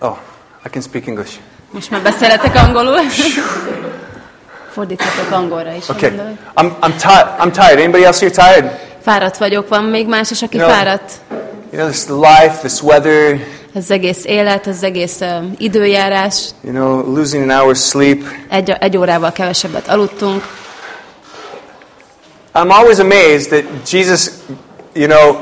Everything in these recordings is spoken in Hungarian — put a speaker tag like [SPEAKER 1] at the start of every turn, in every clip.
[SPEAKER 1] Oh, I can speak English.
[SPEAKER 2] Most már beszéletek angolul. Fordíthatok angolra is.
[SPEAKER 1] Okay. I'm, I'm, ti- I'm tired. Anybody else here tired?
[SPEAKER 2] Fáradt vagyok, van még más is, aki
[SPEAKER 1] Ja.
[SPEAKER 2] fáradt?
[SPEAKER 1] You know, this life, this weather,
[SPEAKER 2] Az egész élet, az egész uh, időjárás,
[SPEAKER 1] you know, losing an hour's sleep.
[SPEAKER 2] egy, egy órával kevesebbet aludtunk.
[SPEAKER 1] I'm always amazed that Jesus, you know,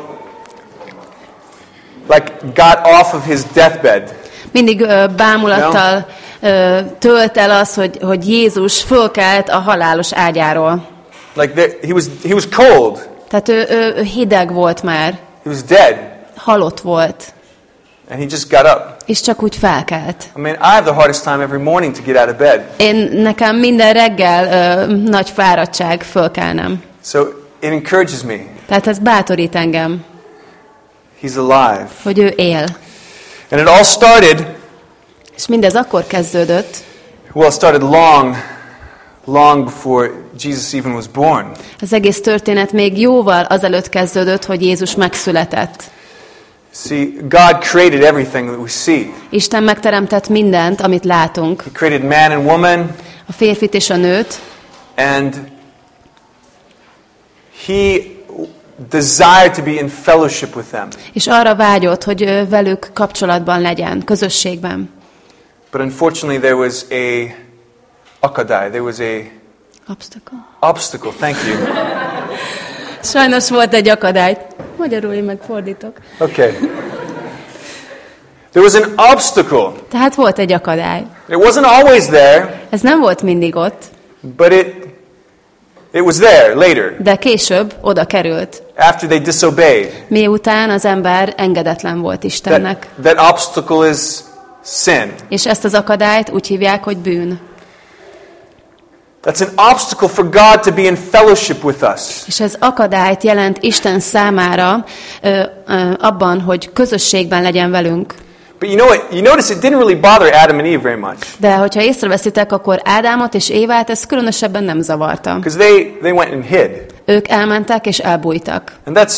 [SPEAKER 1] like got off of his deathbed.
[SPEAKER 2] Mindig bámulattal ö, tölt el az, hogy, hogy Jézus fölkelt a halálos ágyáról.
[SPEAKER 1] Like there, he was, he was cold.
[SPEAKER 2] Tehát ő, ő, ő hideg volt már,
[SPEAKER 1] He was dead,
[SPEAKER 2] halott volt,
[SPEAKER 1] and he just got up.
[SPEAKER 2] és csak úgy felkelt.
[SPEAKER 1] I mean, I have the hardest time every morning to get out of bed.
[SPEAKER 2] Én nekem minden reggel ö, nagy fáradtság fölkelnem.
[SPEAKER 1] So it encourages me.
[SPEAKER 2] Tehát ez bátorít engem,
[SPEAKER 1] He's alive.
[SPEAKER 2] hogy ő él.
[SPEAKER 1] And it all started,
[SPEAKER 2] És mindez akkor kezdődött,
[SPEAKER 1] well, it started long, long before Jesus even was born.
[SPEAKER 2] az egész történet még jóval azelőtt kezdődött, hogy Jézus megszületett.
[SPEAKER 1] See, God created everything that we see.
[SPEAKER 2] Isten megteremtett mindent, amit látunk,
[SPEAKER 1] He created man and woman,
[SPEAKER 2] a férfit és a nőt,
[SPEAKER 1] and He desired to be in fellowship with them.
[SPEAKER 2] és arra vágyott, hogy velük kapcsolatban legyen, közösségben.
[SPEAKER 1] But unfortunately, there was a akadai, there was a
[SPEAKER 2] Obstacle.
[SPEAKER 1] obstacle. Thank you.
[SPEAKER 2] Sajnos volt egy akadály. Magyarul én megfordítok.
[SPEAKER 1] Okay. There was an obstacle.
[SPEAKER 2] Tehát volt egy akadály.
[SPEAKER 1] It wasn't always there,
[SPEAKER 2] Ez nem volt mindig ott,
[SPEAKER 1] but it it was there later
[SPEAKER 2] de később oda került,
[SPEAKER 1] after they disobeyed.
[SPEAKER 2] miután az ember engedetlen volt Istennek.
[SPEAKER 1] That, that obstacle is sin.
[SPEAKER 2] És ezt az akadályt úgy hívják, hogy bűn.
[SPEAKER 1] That's an obstacle for God to be in fellowship with us.
[SPEAKER 2] És ez akadályt jelent Isten számára ö, ö, abban, hogy közösségben legyen velünk.
[SPEAKER 1] But you know what? You notice it didn't really bother Adam and Eve very much
[SPEAKER 2] De hogyha észreveszitek, akkor Ádámot és Évát ez különösebben nem zavarta.
[SPEAKER 1] because they, they went and hid.
[SPEAKER 2] Ők elmentek és elbújtak.
[SPEAKER 1] And that's,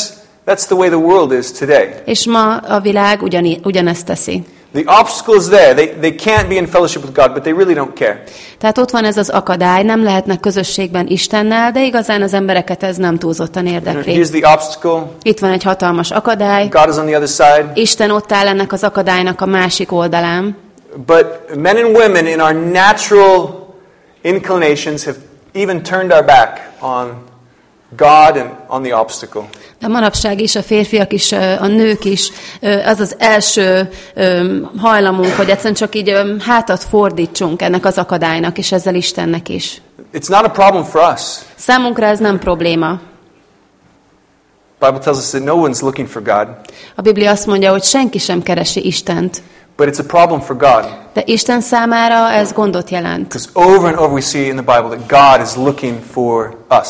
[SPEAKER 1] that's the way the world is today.
[SPEAKER 2] És ma a világ ugyani, ugyanezt teszi.
[SPEAKER 1] The obstacle is there. They, they can't be in fellowship with God, but they really don't care.
[SPEAKER 2] Tehát ott van ez az akadály, nem lehetnek közösségben Istennel, de igazán az embereket ez nem túlzottan érdekli.
[SPEAKER 1] Here's the obstacle.
[SPEAKER 2] Itt van egy hatalmas akadály,
[SPEAKER 1] God is on the other side.
[SPEAKER 2] Isten ott áll ennek az akadálynak a másik oldalán,
[SPEAKER 1] But men and women in our natural inclinations have even turned our back on God and on the obstacle.
[SPEAKER 2] de manapság is a férfiak is, a nők is, az az első hajlamunk, hogy egyszerűen csak így hátat fordítsunk ennek az akadálynak, és ezzel Istennek is.
[SPEAKER 1] It's not a problem for us.
[SPEAKER 2] Számunkra ez nem probléma.
[SPEAKER 1] Bible tells us that no one's looking for God,
[SPEAKER 2] A Biblia azt mondja, hogy senki sem keresi Istent,
[SPEAKER 1] but it's a problem for God.
[SPEAKER 2] de Isten számára ez gondot jelent.
[SPEAKER 1] Because over and over we see in the Bible that God is looking for us.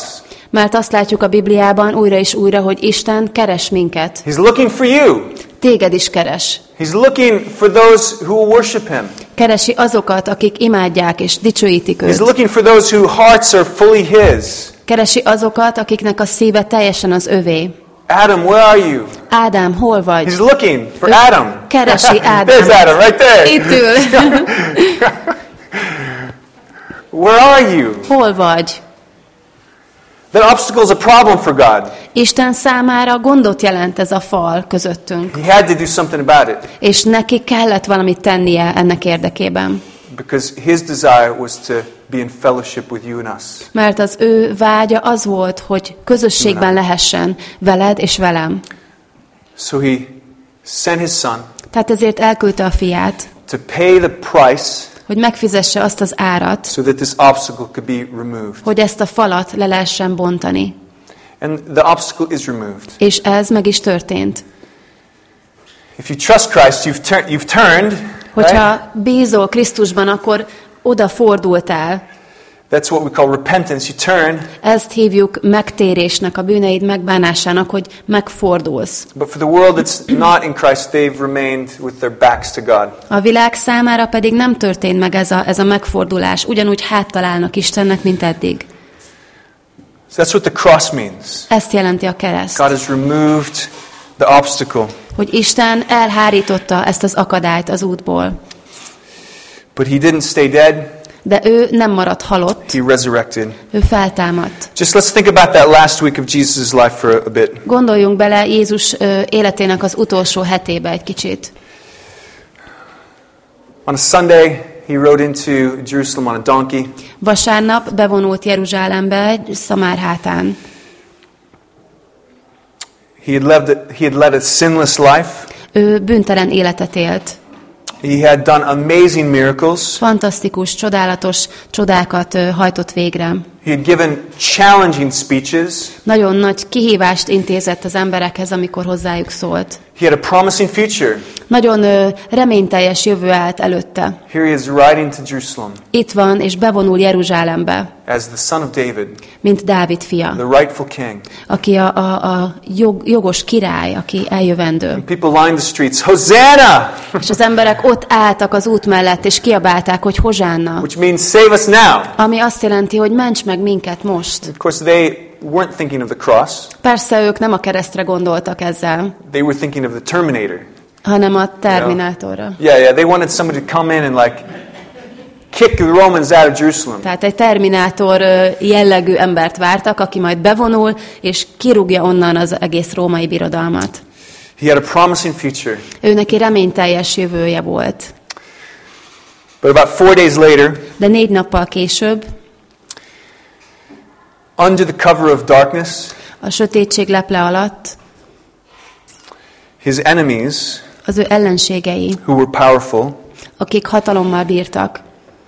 [SPEAKER 2] Mert azt látjuk a Bibliában újra és újra, hogy Isten keres minket.
[SPEAKER 1] He's looking for you.
[SPEAKER 2] Téged is keres.
[SPEAKER 1] He's looking for those who worship Him.
[SPEAKER 2] Keresi azokat, akik imádják és dicsőítik
[SPEAKER 1] He's
[SPEAKER 2] őt.
[SPEAKER 1] looking for those whose hearts are fully His.
[SPEAKER 2] Keresi azokat, akiknek a szíve teljesen az övé.
[SPEAKER 1] Adam, where are you?
[SPEAKER 2] Ádám, hol vagy?
[SPEAKER 1] He's looking for Adam.
[SPEAKER 2] Keresi Ádámot.
[SPEAKER 1] There's Adam right there.
[SPEAKER 2] Itt ül.
[SPEAKER 1] Where are you?
[SPEAKER 2] Hol vagy?
[SPEAKER 1] That obstacle is a problem for God.
[SPEAKER 2] Isten számára gondot jelent ez a fal közöttünk.
[SPEAKER 1] He had to do something about it
[SPEAKER 2] És neki kellett valamit tennie ennek érdekében.
[SPEAKER 1] because His desire was to be in fellowship with you and us.
[SPEAKER 2] Mert az ő vágya az volt, hogy közösségben lehessen veled és velem.
[SPEAKER 1] So He sent His Son
[SPEAKER 2] Tehát ezért elküldte a fiát,
[SPEAKER 1] to pay the price
[SPEAKER 2] hogy megfizesse azt az árat,
[SPEAKER 1] so that this obstacle could be removed.
[SPEAKER 2] hogy ezt a falat le lehessen bontani.
[SPEAKER 1] And the obstacle is removed.
[SPEAKER 2] És ez meg is történt.
[SPEAKER 1] If you trust Christ, you've, tur- you've turned. Right?
[SPEAKER 2] Hogyha bízol Krisztusban, akkor odafordultál.
[SPEAKER 1] That's what we call repentance. You turn,
[SPEAKER 2] Ezt hívjuk megtérésnek, a bűneid megbánásának, hogy megfordulsz.
[SPEAKER 1] but for the world that's not in Christ, they've remained with their backs to God.
[SPEAKER 2] A világ számára pedig nem történt meg ez a, ez a megfordulás. Ugyanúgy háttalálnak Istennek, mint eddig.
[SPEAKER 1] So that's what the cross means.
[SPEAKER 2] Ezt jelenti a kereszt.
[SPEAKER 1] God has removed the obstacle.
[SPEAKER 2] hogy Isten elhárította ezt az akadályt az útból.
[SPEAKER 1] But he didn't stay dead,
[SPEAKER 2] De ő nem maradt halott,
[SPEAKER 1] he resurrected.
[SPEAKER 2] ő feltámadt.
[SPEAKER 1] Just let's think about that last week of Jesus' life for a bit.
[SPEAKER 2] Gondoljunk bele Jézus életének az utolsó hetébe egy kicsit.
[SPEAKER 1] On a Sunday, he rode into Jerusalem on a donkey.
[SPEAKER 2] Vasárnap bevonult Jeruzsálembe egy szamár hátán.
[SPEAKER 1] He had, lived he had led a sinless life.
[SPEAKER 2] Ő bűntelen életet élt.
[SPEAKER 1] He had done amazing miracles.
[SPEAKER 2] Fantasztikus, csodálatos csodákat hajtott végre.
[SPEAKER 1] He had given challenging speeches.
[SPEAKER 2] Nagyon nagy kihívást intézett az emberekhez, amikor hozzájuk szólt.
[SPEAKER 1] He had a promising future.
[SPEAKER 2] Nagyon ö, reményteljes jövő állt előtte.
[SPEAKER 1] Here he is riding to Jerusalem
[SPEAKER 2] Itt van, és bevonul Jeruzsálembe,
[SPEAKER 1] as the son of David,
[SPEAKER 2] mint Dávid fia,
[SPEAKER 1] the rightful king.
[SPEAKER 2] aki a, a, a jog, jogos király, aki eljövendő.
[SPEAKER 1] People lined the streets, Hosanna!
[SPEAKER 2] És az emberek ott álltak az út mellett, és kiabálták, hogy Hozsánna,
[SPEAKER 1] Which means save us now.
[SPEAKER 2] ami azt jelenti, hogy ments meg minket most.
[SPEAKER 1] Of course, they weren't thinking of the cross.
[SPEAKER 2] Persze ők nem a keresztre gondoltak ezzel,
[SPEAKER 1] They were thinking of the Terminator.
[SPEAKER 2] hanem a Terminátorra.
[SPEAKER 1] Yeah, yeah. They wanted somebody to come in and like kick the Romans out of Jerusalem.
[SPEAKER 2] Tehát egy Terminátor jellegű embert vártak, aki majd bevonul, és kirúgja onnan az egész római birodalmat.
[SPEAKER 1] He had a promising future.
[SPEAKER 2] Ő neki reményteljes jövője volt.
[SPEAKER 1] But about four days later,
[SPEAKER 2] De négy nappal később,
[SPEAKER 1] under the cover of darkness,
[SPEAKER 2] a sötétség leple alatt,
[SPEAKER 1] his enemies,
[SPEAKER 2] az ő ellenségei,
[SPEAKER 1] who were powerful,
[SPEAKER 2] akik hatalommal bírtak,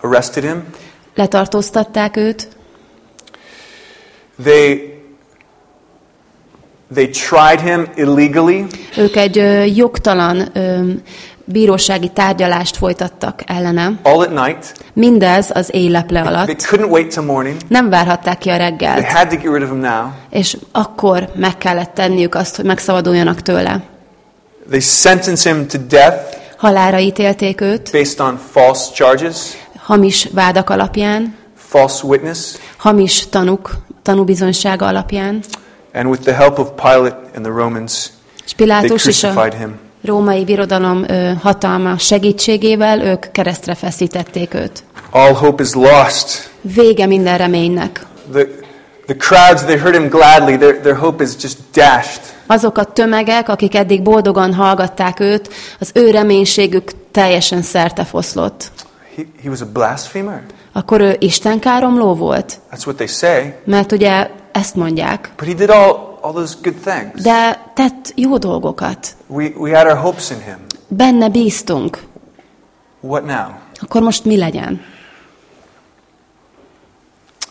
[SPEAKER 1] arrested him.
[SPEAKER 2] letartóztatták őt,
[SPEAKER 1] They they tried him illegally.
[SPEAKER 2] ők egy ö, jogtalan ö, bírósági tárgyalást folytattak ellene.
[SPEAKER 1] all at night.
[SPEAKER 2] Mindez az éjleple
[SPEAKER 1] They
[SPEAKER 2] alatt.
[SPEAKER 1] couldn't wait till morning.
[SPEAKER 2] Nem várhatták ki a
[SPEAKER 1] They
[SPEAKER 2] reggelt,
[SPEAKER 1] had to get rid of him now.
[SPEAKER 2] és akkor meg kellett tenniük azt, hogy megszabaduljanak tőle.
[SPEAKER 1] They sentenced him to death
[SPEAKER 2] Halára ítélték őt,
[SPEAKER 1] based on false charges,
[SPEAKER 2] hamis vádak alapján,
[SPEAKER 1] false witness,
[SPEAKER 2] hamis tanuk, tanúbizonysága alapján,
[SPEAKER 1] and with the help of Pilate and the Romans,
[SPEAKER 2] és
[SPEAKER 1] they
[SPEAKER 2] Pilátus a
[SPEAKER 1] crucified him.
[SPEAKER 2] Római birodalom hatalma segítségével ők keresztre feszítették őt.
[SPEAKER 1] All hope is lost.
[SPEAKER 2] Vége minden reménynek.
[SPEAKER 1] The, the crowds, they heard him gladly. Their, their hope is just dashed.
[SPEAKER 2] Azok a tömegek, akik eddig boldogan hallgatták őt, az ő reménységük teljesen szertefoszlott.
[SPEAKER 1] He, he was a blasphemer.
[SPEAKER 2] Akkor ő istenkáromló volt?
[SPEAKER 1] That's what they say.
[SPEAKER 2] Mert ugye ezt mondják.
[SPEAKER 1] But he did all, all those good things.
[SPEAKER 2] De tett jó dolgokat.
[SPEAKER 1] We, we had our hopes in him.
[SPEAKER 2] Benne bíztunk.
[SPEAKER 1] What now?
[SPEAKER 2] Akkor most mi legyen?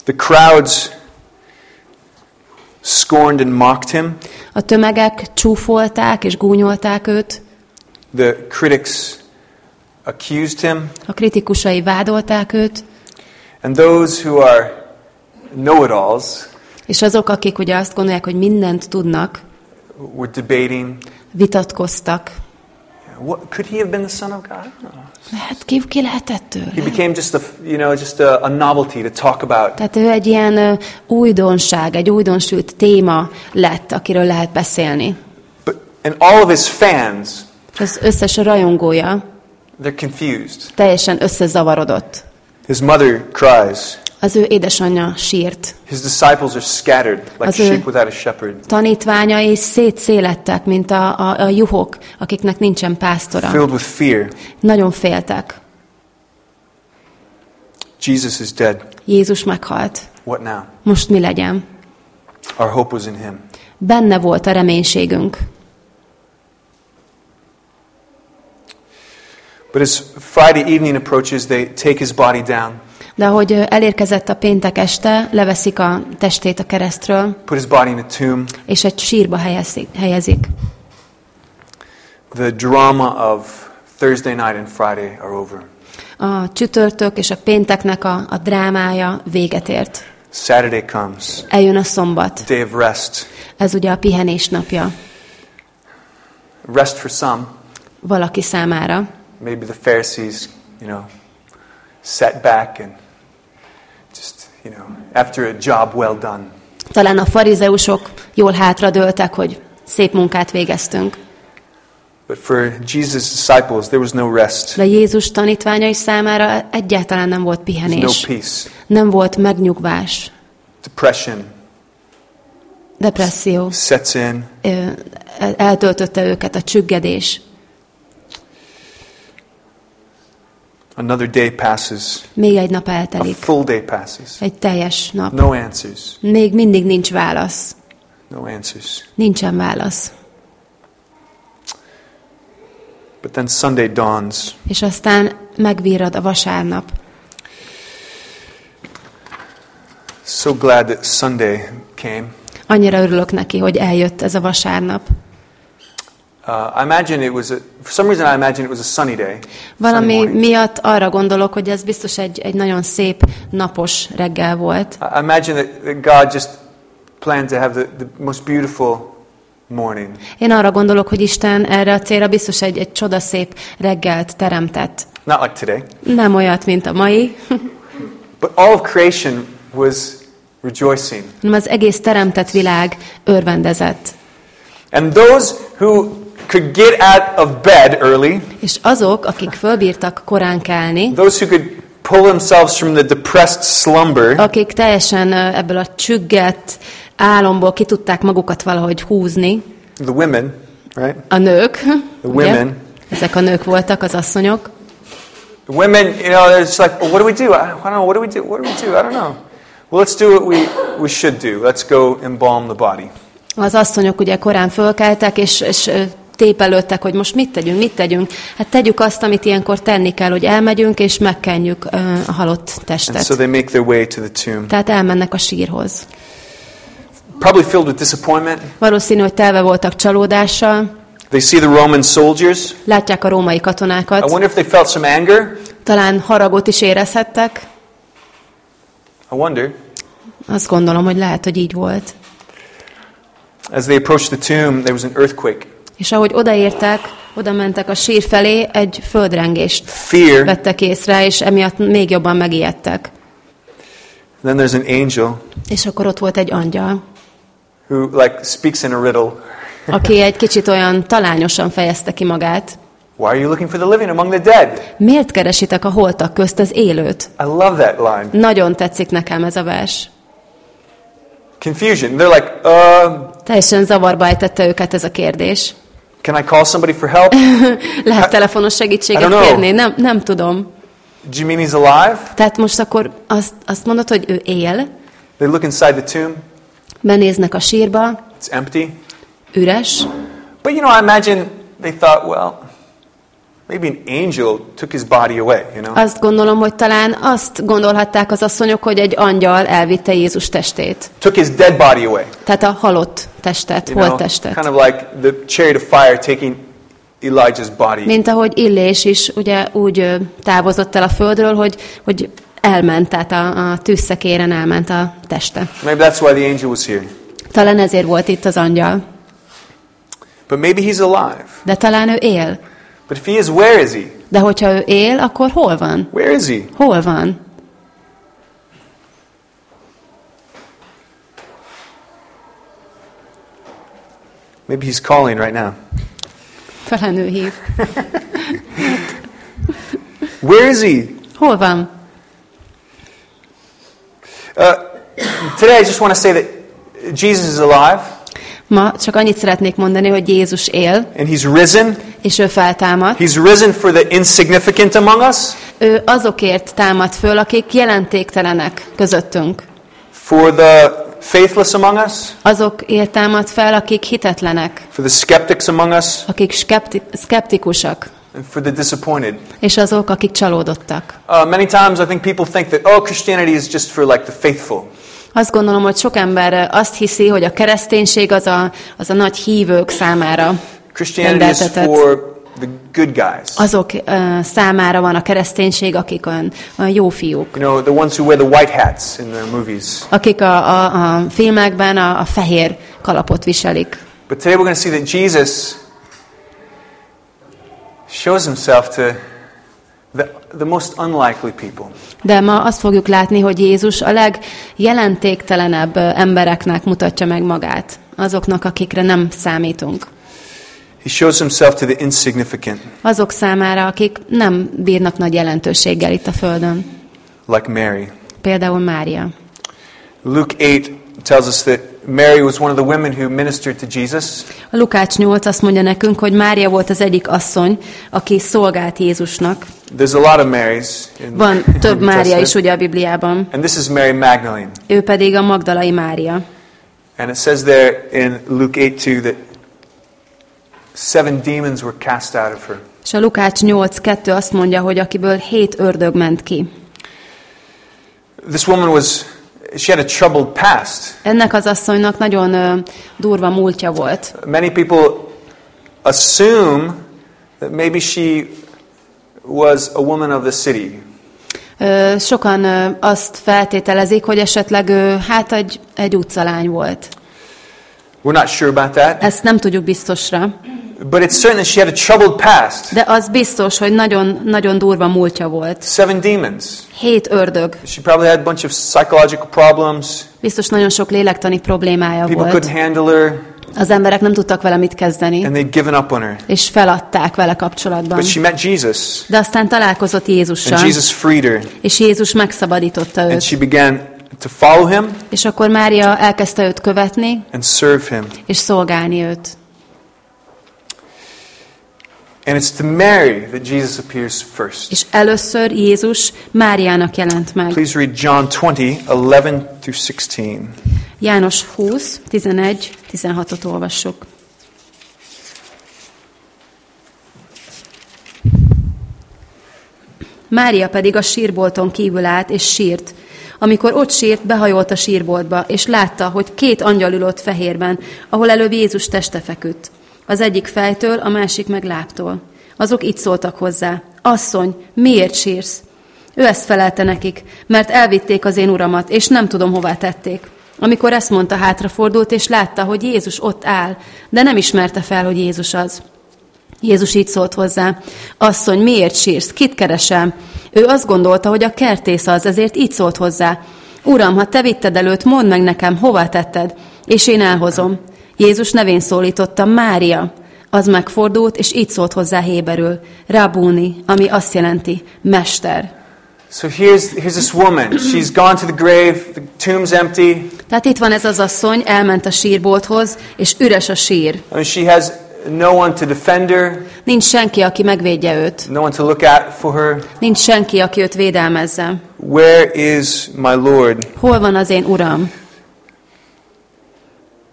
[SPEAKER 1] The crowds scorned and mocked him.
[SPEAKER 2] A tömegek csúfolták és gúnyolták őt,
[SPEAKER 1] The critics accused him.
[SPEAKER 2] a kritikusai vádolták őt,
[SPEAKER 1] And those who are know it alls
[SPEAKER 2] és azok, akik ugye azt gondolják, hogy mindent tudnak,
[SPEAKER 1] were debating
[SPEAKER 2] vitatkoztak.
[SPEAKER 1] what could he have been the son of God? I don't know.
[SPEAKER 2] Hát ki, ki lehetett ő?
[SPEAKER 1] He became just a you know just a, a novelty to talk about.
[SPEAKER 2] Tehát ő egy ilyen ö, újdonság, egy újdonsült téma lett, akiről lehet beszélni.
[SPEAKER 1] But and all of his fans,
[SPEAKER 2] És az összes rajongója
[SPEAKER 1] they're confused.
[SPEAKER 2] teljesen összezavarodott.
[SPEAKER 1] His mother cries.
[SPEAKER 2] Az ő édesanyja sírt.
[SPEAKER 1] His disciples are scattered like
[SPEAKER 2] Az
[SPEAKER 1] sheep without a shepherd,
[SPEAKER 2] Tanítványai szétszélettek, mint a, a, a juhok, akiknek nincsen pásztora.
[SPEAKER 1] filled with fear.
[SPEAKER 2] Nagyon féltek.
[SPEAKER 1] Jesus is dead.
[SPEAKER 2] Jézus meghalt.
[SPEAKER 1] What now?
[SPEAKER 2] Most mi legyen?
[SPEAKER 1] Our hope was in him.
[SPEAKER 2] Benne volt a reménységünk.
[SPEAKER 1] But as Friday evening approaches, they take his body down,
[SPEAKER 2] De ahogy elérkezett a péntek este, leveszik a testét a keresztről,
[SPEAKER 1] put his body in a tomb.
[SPEAKER 2] és egy sírba helyezik. helyezik.
[SPEAKER 1] The drama of Thursday night and Friday are over.
[SPEAKER 2] A csütörtök és a pénteknek a, a drámája véget ért.
[SPEAKER 1] Saturday comes,
[SPEAKER 2] Eljön a szombat.
[SPEAKER 1] day of rest.
[SPEAKER 2] Ez ugye a pihenés napja
[SPEAKER 1] Rest for some.
[SPEAKER 2] valaki számára.
[SPEAKER 1] Maybe the Pharisees, you know, sat back and you know, after a job well done.
[SPEAKER 2] Talán a farizeusok jól hátradőltek, hogy szép munkát végeztünk.
[SPEAKER 1] But for Jesus' disciples, there was no rest.
[SPEAKER 2] De Jézus tanítványai számára egyáltalán nem volt
[SPEAKER 1] There's no
[SPEAKER 2] pihenés.
[SPEAKER 1] peace.
[SPEAKER 2] Nem volt megnyugvás.
[SPEAKER 1] Depression
[SPEAKER 2] Depresszió.
[SPEAKER 1] sets in.
[SPEAKER 2] Eltöltötte őket a csüggedés.
[SPEAKER 1] Another day passes.
[SPEAKER 2] Még egy nap
[SPEAKER 1] A
[SPEAKER 2] eltelik.
[SPEAKER 1] full day passes.
[SPEAKER 2] Egy teljes nap.
[SPEAKER 1] No answers.
[SPEAKER 2] Még mindig nincs válasz.
[SPEAKER 1] No answers.
[SPEAKER 2] Nincsen válasz.
[SPEAKER 1] But then Sunday dawns.
[SPEAKER 2] És aztán megvirrad a vasárnap.
[SPEAKER 1] So glad that Sunday came.
[SPEAKER 2] Annyira örülök neki, hogy eljött ez a vasárnap.
[SPEAKER 1] Uh, I imagine it was a, for some reason I imagine it was a sunny day.
[SPEAKER 2] Valami
[SPEAKER 1] morning.
[SPEAKER 2] miatt arra gondolok, hogy ez biztos egy, egy nagyon szép napos reggel volt.
[SPEAKER 1] I I imagine that, that God just planned to have the, the most beautiful morning.
[SPEAKER 2] Én arra gondolok, hogy Isten erre a célra biztos egy, egy csodaszép reggelt teremtett.
[SPEAKER 1] Not like today.
[SPEAKER 2] Nem olyat, mint a mai,
[SPEAKER 1] But all of creation was rejoicing.
[SPEAKER 2] hanem az egész teremtett világ örvendezett.
[SPEAKER 1] And those who could get out of bed early,
[SPEAKER 2] És azok, akik fölbírtak korán kelni,
[SPEAKER 1] those who could pull themselves from the depressed slumber,
[SPEAKER 2] akik teljesen ebből a csüggett álomból ki tudták magukat valahogy húzni,
[SPEAKER 1] the women, right?
[SPEAKER 2] a nők,
[SPEAKER 1] The
[SPEAKER 2] ugye?
[SPEAKER 1] women.
[SPEAKER 2] ezek a nők voltak, az asszonyok,
[SPEAKER 1] The women, you know, they're just like, well, what do we do? I, don't know. What do we do? What do we do? I don't know. Well, let's do what we, we should do. Let's go embalm the body.
[SPEAKER 2] Az asszonyok ugye korán fölkeltek, és, és tépelődtek, hogy most mit tegyünk, mit tegyünk. Hát tegyük azt, amit ilyenkor tenni kell, hogy elmegyünk, és megkenjük a halott
[SPEAKER 1] And
[SPEAKER 2] testet.
[SPEAKER 1] so they make their way to the tomb.
[SPEAKER 2] Tehát elmennek a sírhoz.
[SPEAKER 1] Probably filled with disappointment.
[SPEAKER 2] Valószínű, hogy telve voltak csalódással,
[SPEAKER 1] They see the Roman soldiers.
[SPEAKER 2] látják a római
[SPEAKER 1] I
[SPEAKER 2] katonákat,
[SPEAKER 1] wonder if they felt some anger.
[SPEAKER 2] talán haragot is érezhettek.
[SPEAKER 1] I wonder.
[SPEAKER 2] Azt gondolom, hogy lehet, hogy így volt.
[SPEAKER 1] As they approached the tomb, there was an earthquake.
[SPEAKER 2] És ahogy odaértek, oda mentek a sír felé, egy földrengést
[SPEAKER 1] Fear.
[SPEAKER 2] vettek észre, és emiatt még jobban megijedtek.
[SPEAKER 1] Then there's an angel
[SPEAKER 2] És akkor ott volt egy angyal,
[SPEAKER 1] who like speaks in a riddle.
[SPEAKER 2] aki egy kicsit olyan talányosan fejezte ki magát.
[SPEAKER 1] Why are you looking for the living among the dead?
[SPEAKER 2] Miért keresitek a holtak közt az élőt?
[SPEAKER 1] I love that line.
[SPEAKER 2] Nagyon tetszik nekem ez a vers.
[SPEAKER 1] Confusion. They're like, uh,
[SPEAKER 2] Teljesen zavarba ejtette őket ez a kérdés.
[SPEAKER 1] Can I call somebody for help?
[SPEAKER 2] Lehet telefonos segítséget kérni? Nem, nem tudom.
[SPEAKER 1] Do you mean he's alive?
[SPEAKER 2] Tehát most akkor azt, azt mondod, hogy ő él,
[SPEAKER 1] They look inside the tomb.
[SPEAKER 2] benéznek a sírba,
[SPEAKER 1] It's empty.
[SPEAKER 2] üres,
[SPEAKER 1] But you know, I imagine they thought, well, maybe an angel took his body away, you know?
[SPEAKER 2] Azt gondolom, hogy talán azt gondolhatták az asszonyok, hogy egy angyal elvitte Jézus testét.
[SPEAKER 1] Took his dead body away.
[SPEAKER 2] Tehát a halott testet,
[SPEAKER 1] You
[SPEAKER 2] holt testet.
[SPEAKER 1] kind of like the chariot of fire taking Elijah's body.
[SPEAKER 2] Mint ahogy Illés is ugye úgy távozott el a földről, hogy, hogy elment, tehát a, a tűzszekéren elment a teste.
[SPEAKER 1] Maybe that's why the angel was here.
[SPEAKER 2] Talán ezért volt itt az angyal.
[SPEAKER 1] But maybe he's alive.
[SPEAKER 2] De talán ő él.
[SPEAKER 1] But if he is, where is he?
[SPEAKER 2] De hogyha ő él, akkor hol van?
[SPEAKER 1] Where is he?
[SPEAKER 2] Hol van?
[SPEAKER 1] Maybe he's calling right now.
[SPEAKER 2] Talán ő hív.
[SPEAKER 1] Where is he?
[SPEAKER 2] Hol van?
[SPEAKER 1] Uh, today, I just want to say that Jesus is alive
[SPEAKER 2] Ma csak annyit szeretnék mondani, hogy Jézus él,
[SPEAKER 1] and he's risen.
[SPEAKER 2] és ő feltámad.
[SPEAKER 1] He's risen for the insignificant among us,
[SPEAKER 2] Ő azokért támad föl, akik jelentéktelenek közöttünk.
[SPEAKER 1] for the faithless among us,
[SPEAKER 2] Azokért támad fel, akik hitetlenek,
[SPEAKER 1] for the skeptics among us,
[SPEAKER 2] akik skepti- szkeptikusak,
[SPEAKER 1] and for the disappointed.
[SPEAKER 2] és azok, akik csalódottak.
[SPEAKER 1] Uh, many times I think people think that, oh, Christianity is just for like the faithful.
[SPEAKER 2] Azt gondolom, hogy sok ember azt hiszi, hogy a kereszténység az a, az a nagy hívők számára rendeltetett.
[SPEAKER 1] the good guys.
[SPEAKER 2] Azok uh, számára van a kereszténység, akik olyan, olyan jó fiúk.
[SPEAKER 1] You know, the ones who wear the white hats in their movies.
[SPEAKER 2] Akik a, a, a filmekben a, a fehér kalapot viselik.
[SPEAKER 1] But today we're going to see that Jesus shows himself to the, the most unlikely people.
[SPEAKER 2] De ma azt fogjuk látni, hogy Jézus a legjelentéktelenebb embereknek mutatja meg magát. Azoknak, akikre nem számítunk.
[SPEAKER 1] He shows himself to the insignificant,
[SPEAKER 2] azok számára, akik nem bírnak nagy jelentőséggel itt a Földön.
[SPEAKER 1] like Mary.
[SPEAKER 2] Például Mária.
[SPEAKER 1] Luke 8 tells us that Mary was one of the women who ministered to Jesus.
[SPEAKER 2] A Lukács 8 azt mondja nekünk, hogy Mária volt az egyik asszony, aki szolgált Jézusnak.
[SPEAKER 1] There's a lot of Marys. In
[SPEAKER 2] Van több Mária is ugye a Bibliában.
[SPEAKER 1] And this is Mary Magdalene.
[SPEAKER 2] Ő pedig a Magdalai Mária.
[SPEAKER 1] And it says there in Luke 8 2 that seven demons were cast out of her.
[SPEAKER 2] És a Lukács 8.2 azt mondja, hogy akiből hét ördög ment ki.
[SPEAKER 1] This woman was, she had a troubled past.
[SPEAKER 2] Ennek az asszonynak nagyon durva múltja volt.
[SPEAKER 1] Many people assume that maybe she was a woman of the city.
[SPEAKER 2] Sokan azt feltételezik, hogy esetleg ő hát egy, egy utcalány volt.
[SPEAKER 1] We're not sure about that.
[SPEAKER 2] Ezt nem tudjuk biztosra,
[SPEAKER 1] But it's certain that she had a troubled past.
[SPEAKER 2] de az biztos, hogy nagyon, nagyon durva múltja volt.
[SPEAKER 1] Seven demons.
[SPEAKER 2] Hét ördög.
[SPEAKER 1] She probably had a bunch of psychological problems.
[SPEAKER 2] Biztos nagyon sok lélektani problémája
[SPEAKER 1] People
[SPEAKER 2] volt.
[SPEAKER 1] couldn't handle her,
[SPEAKER 2] Az emberek nem tudtak vele mit kezdeni,
[SPEAKER 1] and they'd given up on her.
[SPEAKER 2] és feladták vele kapcsolatban.
[SPEAKER 1] But she met Jesus,
[SPEAKER 2] De aztán találkozott
[SPEAKER 1] and
[SPEAKER 2] Jézussal,
[SPEAKER 1] Jesus freed her,
[SPEAKER 2] és Jézus megszabadította
[SPEAKER 1] and
[SPEAKER 2] őt.
[SPEAKER 1] she began to follow him
[SPEAKER 2] És akkor Mária elkezdte őt követni,
[SPEAKER 1] and serve him.
[SPEAKER 2] és szolgálni őt.
[SPEAKER 1] And it's to Mary that Jesus appears first.
[SPEAKER 2] És először Jézus Máriának jelent meg.
[SPEAKER 1] Please read John 20, 11 through 16.
[SPEAKER 2] János 20, 11, 16-ot olvassuk. Mária pedig a sírbolton kívül állt, és sírt. Amikor ott sírt, behajolt a sírboltba, és látta, hogy két angyal ül ott fehérben, ahol előbb Jézus teste feküdt. Az egyik fejtől, a másik meg lábtól. Azok így szóltak hozzá. Asszony, miért sírsz? Ő ezt felelte nekik, mert elvitték az én uramat, és nem tudom, hová tették. Amikor ezt mondta, hátrafordult, és látta, hogy Jézus ott áll, de nem ismerte fel, hogy Jézus az. Jézus így szólt hozzá, asszony, miért sírsz, kit keresem? Ő azt gondolta, hogy a kertész az, ezért így szólt hozzá. Uram, ha te vitted előtt, mondd meg nekem, hova tetted, és én elhozom. Jézus nevén szólította, Mária. Az megfordult, és így szólt hozzá héberül, Rabuni, ami azt jelenti, mester.
[SPEAKER 1] So here's, here's this woman. She's gone to the grave, the tomb's empty.
[SPEAKER 2] Tehát itt van ez az asszony, elment a sírbolthoz, és üres a sír.
[SPEAKER 1] I mean, she has no one to defend her,
[SPEAKER 2] Nincs senki, aki megvédje őt.
[SPEAKER 1] no one to look at for her.
[SPEAKER 2] Nincs senki, aki őt védelmezze.
[SPEAKER 1] Where is my Lord?
[SPEAKER 2] Hol van az én uram?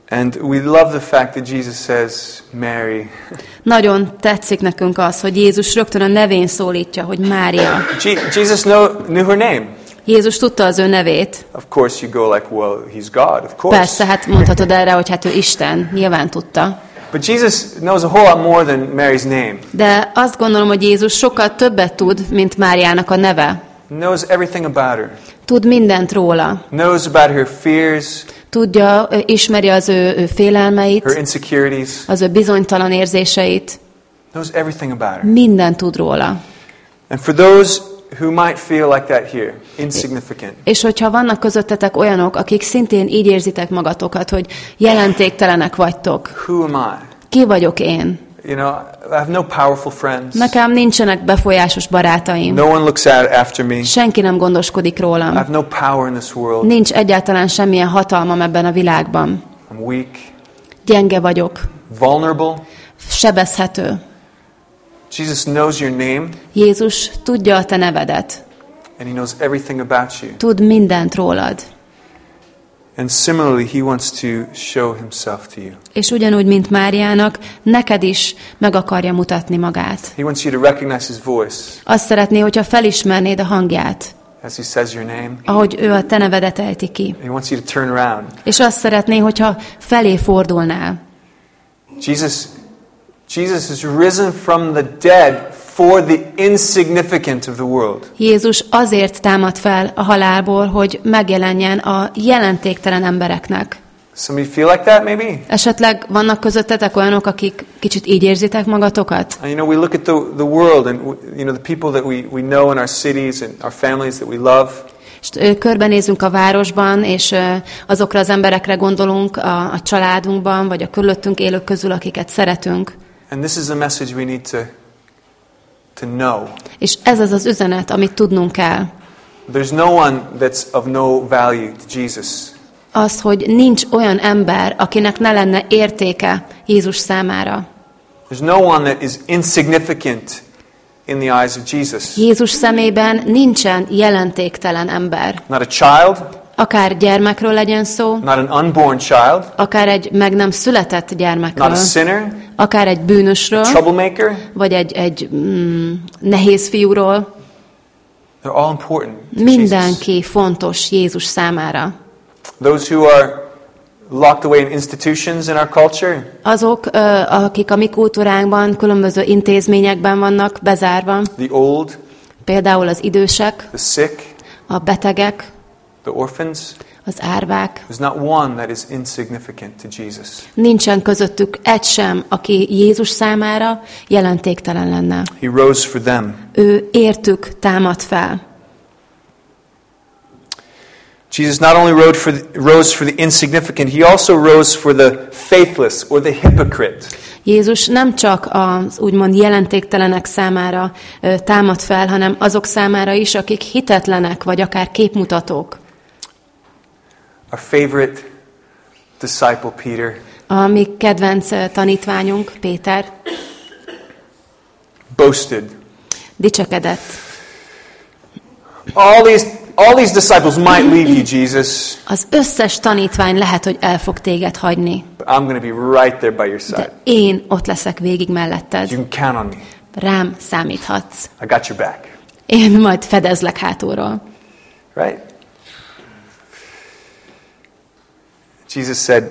[SPEAKER 1] And we love the fact that Jesus says, Mary.
[SPEAKER 2] Nagyon tetszik nekünk az, hogy Jézus rögtön a nevén szólítja, hogy Mária.
[SPEAKER 1] Je- Jesus know, knew her name.
[SPEAKER 2] Jézus tudta az ő nevét.
[SPEAKER 1] Of course, you go like, well, he's God, of course.
[SPEAKER 2] Persze, hát mondhatod erre, hogy hát ő Isten, nyilván tudta.
[SPEAKER 1] But Jesus knows a whole lot more than Mary's name.
[SPEAKER 2] De azt gondolom, hogy Jézus sokkal többet tud, mint Máriának a neve.
[SPEAKER 1] Knows everything about her.
[SPEAKER 2] Tud mindent róla.
[SPEAKER 1] Knows about her fears,
[SPEAKER 2] Tudja, ismeri az ő, ő
[SPEAKER 1] her
[SPEAKER 2] félelmeit,
[SPEAKER 1] insecurities.
[SPEAKER 2] az ő bizonytalan érzéseit.
[SPEAKER 1] Knows everything about her.
[SPEAKER 2] Mindent tud róla.
[SPEAKER 1] And for those who might feel like that here, insignificant,
[SPEAKER 2] És hogyha vannak közöttetek olyanok, akik szintén így érzitek magatokat, hogy jelentéktelenek vagytok,
[SPEAKER 1] who am I?
[SPEAKER 2] ki vagyok én?
[SPEAKER 1] You know, I have no powerful friends.
[SPEAKER 2] Nekem nincsenek befolyásos barátaim.
[SPEAKER 1] No one looks out after me.
[SPEAKER 2] Senki nem gondoskodik
[SPEAKER 1] I
[SPEAKER 2] rólam.
[SPEAKER 1] have no power in this world.
[SPEAKER 2] Nincs egyáltalán semmilyen hatalmam ebben a világban.
[SPEAKER 1] I'm weak,
[SPEAKER 2] Gyenge vagyok,
[SPEAKER 1] vulnerable.
[SPEAKER 2] sebezhető.
[SPEAKER 1] Jesus knows your name
[SPEAKER 2] Jézus tudja a te nevedet,
[SPEAKER 1] and he knows everything about you.
[SPEAKER 2] tud mindent rólad.
[SPEAKER 1] And similarly, he wants to show himself to you.
[SPEAKER 2] És ugyanúgy, mint Máriának, neked is meg akarja mutatni magát.
[SPEAKER 1] He wants you to recognize his voice
[SPEAKER 2] Azt szeretné, hogyha felismernéd a hangját,
[SPEAKER 1] as he says your name.
[SPEAKER 2] ahogy ő a te nevedet ejti ki.
[SPEAKER 1] He wants you to turn around.
[SPEAKER 2] És azt szeretné, hogyha felé fordulnál.
[SPEAKER 1] Jesus, Jesus is risen from the dead for the insignificant of the world.
[SPEAKER 2] Jézus azért támad fel a halálból, hogy megjelenjen a jelentéktelen embereknek.
[SPEAKER 1] Some of you feel like that, maybe?
[SPEAKER 2] Esetleg vannak közöttetek olyanok, akik kicsit így érzitek magatokat?
[SPEAKER 1] And, you know, we look at the, the world and, you know, the people that we, we know in our cities and our families that we love.
[SPEAKER 2] És körbenézünk a városban, és azokra az emberekre gondolunk a, a családunkban, vagy a körülöttünk élők közül, akiket szeretünk.
[SPEAKER 1] And this is a message we need to, to know.
[SPEAKER 2] És ez az az üzenet, amit tudnunk kell.
[SPEAKER 1] There's no one that's of no value to Jesus.
[SPEAKER 2] Az, hogy nincs olyan ember, akinek ne lenne értéke Jézus számára.
[SPEAKER 1] There's no one that is insignificant in the eyes of Jesus.
[SPEAKER 2] Jézus szemében nincsen jelentéktelen ember.
[SPEAKER 1] Not a child,
[SPEAKER 2] Akár gyermekről legyen szó,
[SPEAKER 1] not an unborn child,
[SPEAKER 2] akár egy meg nem született
[SPEAKER 1] not a
[SPEAKER 2] gyermekről,
[SPEAKER 1] sinner,
[SPEAKER 2] akár egy bűnösről, vagy egy, egy mm, nehéz fiúról.
[SPEAKER 1] They're all important to Jesus.
[SPEAKER 2] Mindenki fontos Jézus számára.
[SPEAKER 1] Those who are locked away in institutions in our culture,
[SPEAKER 2] Azok, ö, akik a mi kultúránkban, különböző intézményekben vannak bezárva,
[SPEAKER 1] the old,
[SPEAKER 2] például az idősek,
[SPEAKER 1] the sick,
[SPEAKER 2] a betegek,
[SPEAKER 1] the orphans,
[SPEAKER 2] az árvák,
[SPEAKER 1] there's not one that is insignificant to Jesus.
[SPEAKER 2] nincsen közöttük egy sem, aki Jézus számára jelentéktelen lenne.
[SPEAKER 1] He rose for them.
[SPEAKER 2] Ő értük támad fel.
[SPEAKER 1] Jesus not only rose for, the, rose for the insignificant, he also rose for the faithless or the hypocrite.
[SPEAKER 2] Jézus nem csak az úgymond jelentéktelenek számára támad fel, hanem azok számára is, akik hitetlenek, vagy akár képmutatók.
[SPEAKER 1] Our favorite disciple, Peter,
[SPEAKER 2] A mi kedvenc tanítványunk, Péter,
[SPEAKER 1] boasted.
[SPEAKER 2] dicsekedett.
[SPEAKER 1] All these, all these disciples might leave you, Jesus,
[SPEAKER 2] Az összes tanítvány lehet, hogy el fog téged hagyni,
[SPEAKER 1] but I'm going to be right there by your side.
[SPEAKER 2] de én ott leszek végig melletted.
[SPEAKER 1] You can count on me.
[SPEAKER 2] Rám számíthatsz.
[SPEAKER 1] I got your back.
[SPEAKER 2] Én majd fedezlek hátulról.
[SPEAKER 1] Right? Jesus said,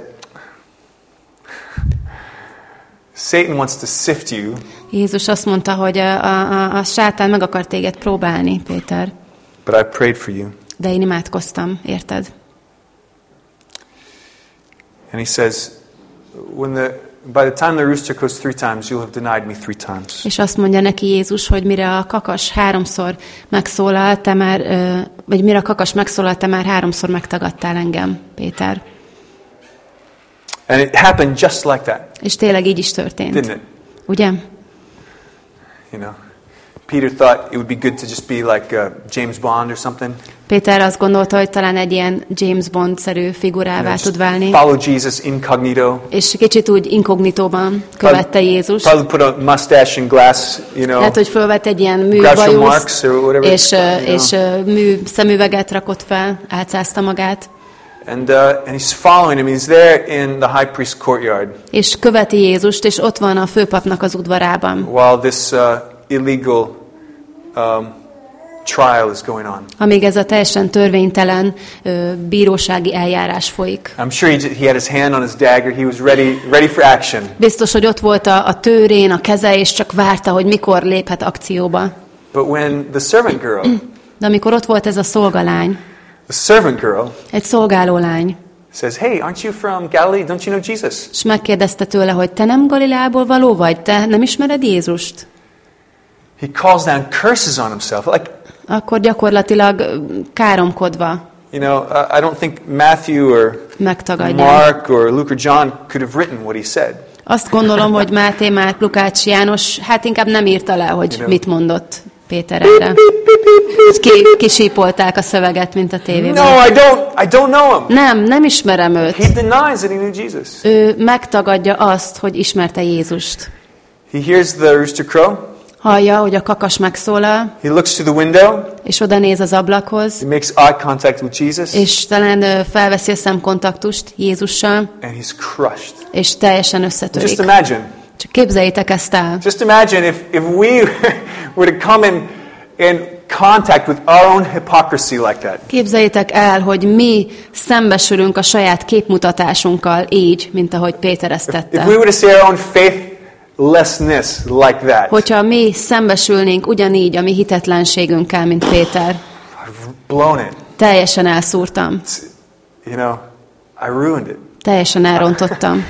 [SPEAKER 1] Satan wants to sift you,
[SPEAKER 2] Jézus azt mondta, hogy a, a, a, sátán meg akar téged próbálni, Péter,
[SPEAKER 1] but I prayed for you.
[SPEAKER 2] de én imádkoztam, érted?
[SPEAKER 1] And he says, when the, by the time the rooster crows three times, you'll have denied me three times.
[SPEAKER 2] És azt mondja neki Jézus, hogy mire a kakas háromszor megszólal, te már, vagy mire a kakas megszólal, te már háromszor megtagadtál engem, Péter.
[SPEAKER 1] And it happened just like that,
[SPEAKER 2] És tényleg így is történt.
[SPEAKER 1] didn't it?
[SPEAKER 2] Ugye?
[SPEAKER 1] You know, Peter thought it would be good to just be like uh, James Bond or something.
[SPEAKER 2] Péter azt gondolta, hogy talán egy ilyen James Bond-szerű
[SPEAKER 1] You
[SPEAKER 2] figurává
[SPEAKER 1] know,
[SPEAKER 2] tud válni,
[SPEAKER 1] follow Jesus incognito.
[SPEAKER 2] és kicsit úgy inkognitóban követte Jézus.
[SPEAKER 1] Probably put a mustache and glass, you know.
[SPEAKER 2] Lehet, hogy fölvett egy ilyen műbajuszt, és, ö,
[SPEAKER 1] you know.
[SPEAKER 2] és ö, mű szemüveget rakott fel, átszázta magát,
[SPEAKER 1] And, uh, and he's following him. He's there in the high priest courtyard
[SPEAKER 2] és követi Jézust, és ott van a főpapnak az udvarában,
[SPEAKER 1] while this uh, illegal um, trial is going on.
[SPEAKER 2] amíg ez a teljesen törvénytelen ö, bírósági eljárás folyik.
[SPEAKER 1] I'm sure he, he had his hand on his dagger. He was ready, ready for action.
[SPEAKER 2] Biztos, hogy ott volt a, a tőrén, a keze, és csak várta, hogy mikor léphet akcióba.
[SPEAKER 1] But when the servant girl,
[SPEAKER 2] De amikor ott volt ez a szolgalány,
[SPEAKER 1] the servant girl
[SPEAKER 2] egy szolgálólány,
[SPEAKER 1] says, Hey, aren't you from Galilee? Don't you know Jesus?
[SPEAKER 2] és megkérdezte tőle, hogy te nem Galileából való vagy, te nem ismered Jézust?
[SPEAKER 1] He calls down curses on himself. Like,
[SPEAKER 2] Akkor gyakorlatilag káromkodva
[SPEAKER 1] you know, I don't think Matthew or
[SPEAKER 2] megtagadja.
[SPEAKER 1] Mark or Luke or John could have written what he said.
[SPEAKER 2] Azt gondolom, hogy Máté, Márk, Lukács, János, hát inkább nem írta le, hogy
[SPEAKER 1] Igen.
[SPEAKER 2] mit mondott Péter erre. Ki, kisípolták a szöveget, mint a tévében.
[SPEAKER 1] No, I don't. I don't know him.
[SPEAKER 2] Nem, nem ismerem őt.
[SPEAKER 1] He denies that he knew Jesus.
[SPEAKER 2] Ő megtagadja azt, hogy ismerte Jézust.
[SPEAKER 1] He hears the rooster crow.
[SPEAKER 2] Hallja, hogy a kakas megszólal,
[SPEAKER 1] He looks through the window.
[SPEAKER 2] és oda néz az ablakhoz,
[SPEAKER 1] He makes eye contact with Jesus.
[SPEAKER 2] és talán felveszi a szemkontaktust Jézussal,
[SPEAKER 1] And he's crushed.
[SPEAKER 2] és teljesen
[SPEAKER 1] Just
[SPEAKER 2] összetörik.
[SPEAKER 1] imagine.
[SPEAKER 2] Csak képzeljétek ezt el.
[SPEAKER 1] Just imagine if, if we were to come in, in contact with our own hypocrisy like that.
[SPEAKER 2] Képzeljétek el, hogy mi szembesülünk a saját képmutatásunkkal így, mint ahogy Péter ezt
[SPEAKER 1] If
[SPEAKER 2] tette.
[SPEAKER 1] we were to see our own faithlessness like that.
[SPEAKER 2] Hogyha mi szembesülnénk ugyanígy a mi hitetlenségünkkel, mint Péter,
[SPEAKER 1] I've blown it.
[SPEAKER 2] teljesen elszúrtam,
[SPEAKER 1] You know, I ruined it.
[SPEAKER 2] teljesen elrontottam.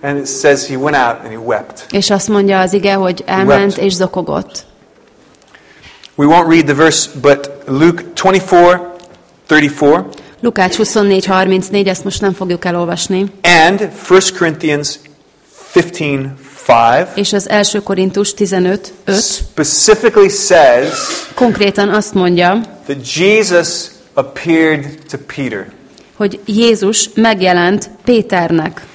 [SPEAKER 1] And it says he went out and he wept.
[SPEAKER 2] És azt mondja az ige, hogy elment és zokogott.
[SPEAKER 1] We won't read the verse, but Luke 24, 34
[SPEAKER 2] Lukács 24.34, ezt most nem fogjuk elolvasni.
[SPEAKER 1] and 1 Corinthians 15, 5
[SPEAKER 2] és az első Korintus 15, 5
[SPEAKER 1] specifically says
[SPEAKER 2] konkrétan azt mondja,
[SPEAKER 1] that Jesus appeared to Peter.
[SPEAKER 2] hogy Jézus megjelent Péternek.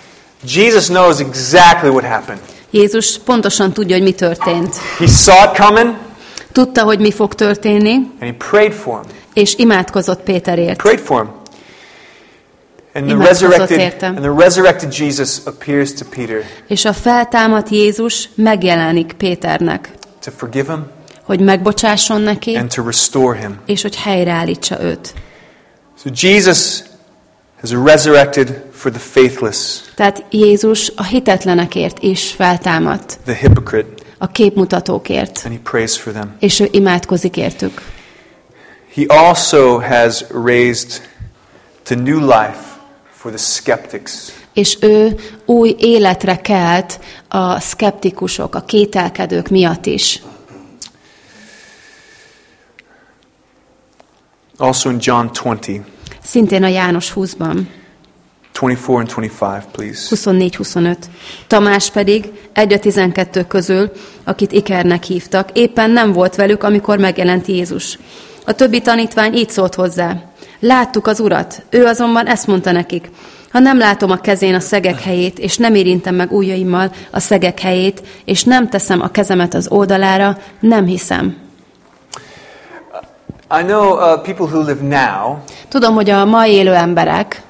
[SPEAKER 1] Jesus knows exactly what happened.
[SPEAKER 2] Jézus pontosan tudja, hogy mi történt.
[SPEAKER 1] He saw it coming
[SPEAKER 2] Tudta, hogy mi fog történni,
[SPEAKER 1] and he prayed for him.
[SPEAKER 2] és imádkozott Péterért.
[SPEAKER 1] Prayed for him. And the resurrected
[SPEAKER 2] érte.
[SPEAKER 1] and the resurrected Jesus appears to Peter
[SPEAKER 2] És a feltámadt Jézus megjelenik Péternek,
[SPEAKER 1] to forgive him
[SPEAKER 2] hogy megbocsásson neki,
[SPEAKER 1] and to restore him.
[SPEAKER 2] és hogy helyreállítsa őt.
[SPEAKER 1] So Jesus has resurrected for the faithless,
[SPEAKER 2] Tehát Jézus a hitetlenekért is feltámadt,
[SPEAKER 1] the hypocrite,
[SPEAKER 2] a képmutatókért,
[SPEAKER 1] and he prays for them.
[SPEAKER 2] és ő imádkozik értük.
[SPEAKER 1] He also has raised to new life for the skeptics.
[SPEAKER 2] És ő új életre kelt a szkeptikusok, a kételkedők miatt is.
[SPEAKER 1] Also in John 20,
[SPEAKER 2] Szintén a János 20-ban,
[SPEAKER 1] 24 and 25, please.
[SPEAKER 2] 24-25. Tamás pedig egy a 12 közül, akit Ikernek hívtak, éppen nem volt velük, amikor megjelent Jézus. A többi tanítvány így szólt hozzá. Láttuk az urat, ő azonban ezt mondta nekik. Ha nem látom a kezén a szegek helyét, és nem érintem meg ujjaimmal a szegek helyét, és nem teszem a kezemet az oldalára, nem hiszem.
[SPEAKER 1] I know uh, people who live now
[SPEAKER 2] Tudom, hogy a ma élő emberek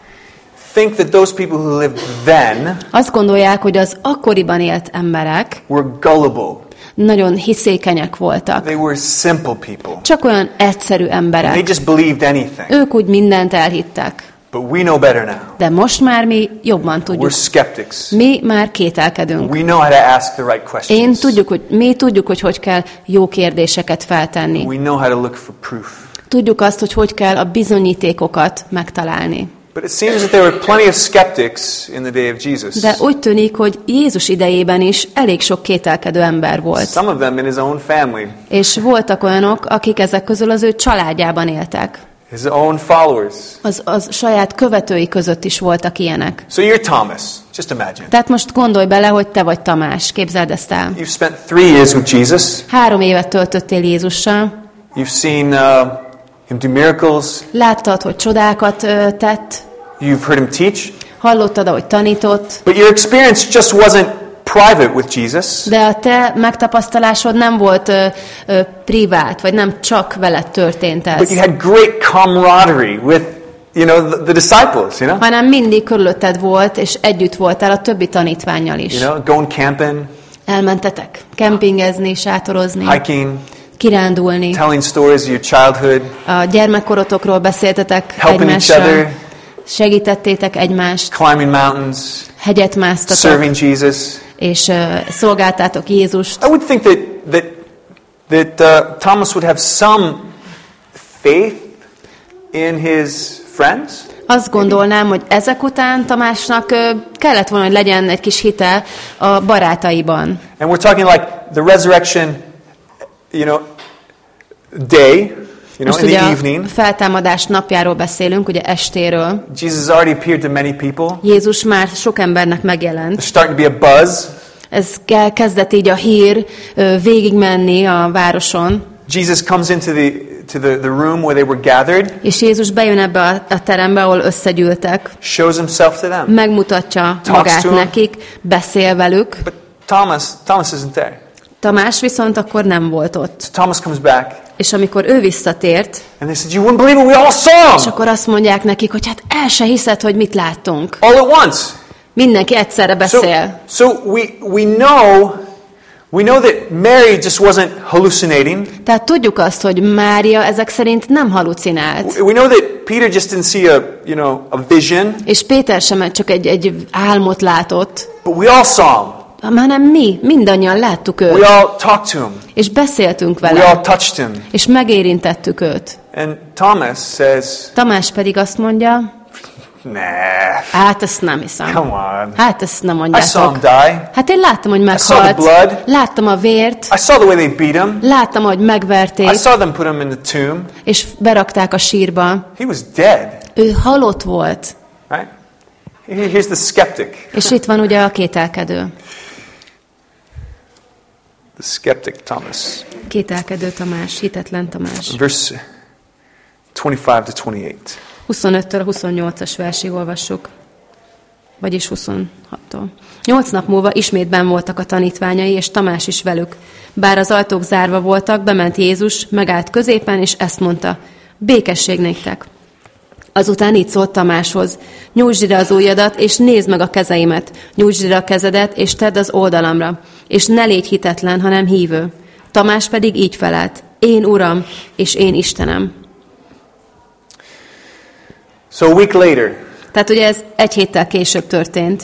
[SPEAKER 1] think that those people who lived then
[SPEAKER 2] azt gondolják, hogy az akkoriban élt emberek
[SPEAKER 1] were gullible.
[SPEAKER 2] nagyon hiszékenyek voltak.
[SPEAKER 1] They were simple people.
[SPEAKER 2] Csak olyan egyszerű
[SPEAKER 1] They
[SPEAKER 2] emberek.
[SPEAKER 1] just believed anything.
[SPEAKER 2] Ők úgy mindent elhittek.
[SPEAKER 1] But we know better now.
[SPEAKER 2] De most már mi jobban
[SPEAKER 1] We're
[SPEAKER 2] tudjuk.
[SPEAKER 1] skeptics.
[SPEAKER 2] Mi már kételkedünk.
[SPEAKER 1] We know how to ask the right
[SPEAKER 2] Én
[SPEAKER 1] questions.
[SPEAKER 2] tudjuk, hogy mi tudjuk, hogy hogy kell jó kérdéseket feltenni.
[SPEAKER 1] We know how to look for proof.
[SPEAKER 2] Tudjuk azt, hogy hogy kell a bizonyítékokat megtalálni.
[SPEAKER 1] But it seems that there were plenty of skeptics in the day of Jesus.
[SPEAKER 2] De úgy tűnik, hogy Jézus idejében is elég sok kételkedő ember volt.
[SPEAKER 1] Some of them in his own family,
[SPEAKER 2] És voltak olyanok, akik ezek közül az ő családjában éltek.
[SPEAKER 1] His own followers.
[SPEAKER 2] Az, az saját követői között is voltak ilyenek.
[SPEAKER 1] So you're Thomas. Just imagine.
[SPEAKER 2] Tehát most gondolj bele, hogy te vagy Tamás, képzeld ezt el.
[SPEAKER 1] You've spent three years with Jesus.
[SPEAKER 2] Három évet töltöttél Jézussal,
[SPEAKER 1] You've seen uh, him do miracles.
[SPEAKER 2] láttad, hogy csodákat ö, tett,
[SPEAKER 1] You've heard him teach.
[SPEAKER 2] hallottad, ahogy tanított,
[SPEAKER 1] But your experience just wasn't private with Jesus.
[SPEAKER 2] de a te megtapasztalásod nem volt ö, ö, privát, vagy nem csak veled történt
[SPEAKER 1] But you
[SPEAKER 2] ez,
[SPEAKER 1] had great camaraderie with, you know, the, the disciples, you know?
[SPEAKER 2] hanem mindig körülötted volt, és együtt voltál a többi tanítványjal is.
[SPEAKER 1] You know, going camping,
[SPEAKER 2] Elmentetek kempingezni, sátorozni,
[SPEAKER 1] hiking,
[SPEAKER 2] kirándulni,
[SPEAKER 1] telling stories of your childhood,
[SPEAKER 2] a gyermekkorotokról beszéltetek
[SPEAKER 1] helping each
[SPEAKER 2] egymással,
[SPEAKER 1] other,
[SPEAKER 2] segítettétek egymást,
[SPEAKER 1] climbing mountains,
[SPEAKER 2] hegyet másztatok,
[SPEAKER 1] serving Jesus.
[SPEAKER 2] És szolgáltátok Jézust.
[SPEAKER 1] I would think that that that uh, Thomas would have some faith in his friends.
[SPEAKER 2] Azt gondolnám, hogy ezek után Tamásnak kellett volna, hogy legyen egy kis hite a barátaiban.
[SPEAKER 1] And we're talking like the resurrection, you know, day, you know,
[SPEAKER 2] Most
[SPEAKER 1] in the evening.
[SPEAKER 2] feltámadás napjáról beszélünk, ugye estéről.
[SPEAKER 1] Jesus already appeared to many people.
[SPEAKER 2] Jézus már sok embernek megjelent.
[SPEAKER 1] There's starting to be a buzz.
[SPEAKER 2] Ez ke- kezdett így a hír végigmenni a városon,
[SPEAKER 1] Jesus comes into the to the, the room where they were gathered,
[SPEAKER 2] és Jézus bejön ebbe a, a terembe, ahol összegyűltek,
[SPEAKER 1] shows himself to them.
[SPEAKER 2] megmutatja
[SPEAKER 1] Talks
[SPEAKER 2] magát nekik, beszél velük.
[SPEAKER 1] But Thomas, Thomas isn't there.
[SPEAKER 2] Tamás viszont akkor nem volt ott.
[SPEAKER 1] So Thomas comes back,
[SPEAKER 2] És amikor ő visszatért,
[SPEAKER 1] and they said, "You wouldn't believe what we all saw
[SPEAKER 2] és akkor azt mondják nekik, hogy hát el se hiszed, hogy mit láttunk.
[SPEAKER 1] all at once."
[SPEAKER 2] Mindenki egyszerre
[SPEAKER 1] So,
[SPEAKER 2] beszél.
[SPEAKER 1] so we we know we know that Mary just wasn't hallucinating.
[SPEAKER 2] Tehát tudjuk azt, hogy Mária ezek szerint nem halucinált.
[SPEAKER 1] We know that Peter just didn't see a you know a vision,
[SPEAKER 2] És Péter sem csak egy, egy álmot látott,
[SPEAKER 1] but we all saw him.
[SPEAKER 2] Hanem mi, mindannyian láttuk
[SPEAKER 1] We
[SPEAKER 2] őt,
[SPEAKER 1] all talked to him.
[SPEAKER 2] és beszéltünk
[SPEAKER 1] We all
[SPEAKER 2] vele,
[SPEAKER 1] touched him.
[SPEAKER 2] és megérintettük őt.
[SPEAKER 1] And Thomas says,
[SPEAKER 2] Tamás pedig azt mondja,
[SPEAKER 1] "Nah,
[SPEAKER 2] hát ezt nem hiszem.
[SPEAKER 1] come on.
[SPEAKER 2] Hát ezt nem
[SPEAKER 1] I saw him
[SPEAKER 2] mondjátok.
[SPEAKER 1] die.
[SPEAKER 2] Hát én láttam, hogy
[SPEAKER 1] saw the
[SPEAKER 2] meghalt.
[SPEAKER 1] blood.
[SPEAKER 2] Láttam a vért.
[SPEAKER 1] I saw the way they beat him.
[SPEAKER 2] Láttam, hogy
[SPEAKER 1] I
[SPEAKER 2] megverték,
[SPEAKER 1] saw them put him in the tomb.
[SPEAKER 2] és berakták a sírba.
[SPEAKER 1] He was dead,
[SPEAKER 2] Ő halott volt.
[SPEAKER 1] right? Here- Here's the skeptic.
[SPEAKER 2] És itt van ugye a kételkedő.
[SPEAKER 1] Skeptic Thomas.
[SPEAKER 2] Kételkedő Tamás, hitetlen Tamás.
[SPEAKER 1] Verse 25 to 28.
[SPEAKER 2] 25-től a 28-as versig olvassuk. Vagyis 26-tól. Nyolc nap múlva ismét ben voltak a tanítványai, és Tamás is velük. Bár az ajtók zárva voltak, bement Jézus, megállt középen, és ezt mondta, békesség nektek. Azután így szólt Tamáshoz, nyújtsd ide az ujjadat, és nézd meg a kezeimet, nyújtsd ide a kezedet, és tedd az oldalamra, és ne légy hitetlen, hanem hívő. Tamás pedig így felelt, én Uram, és én Istenem.
[SPEAKER 1] So a week later,
[SPEAKER 2] Tehát ugye ez egy héttel később történt.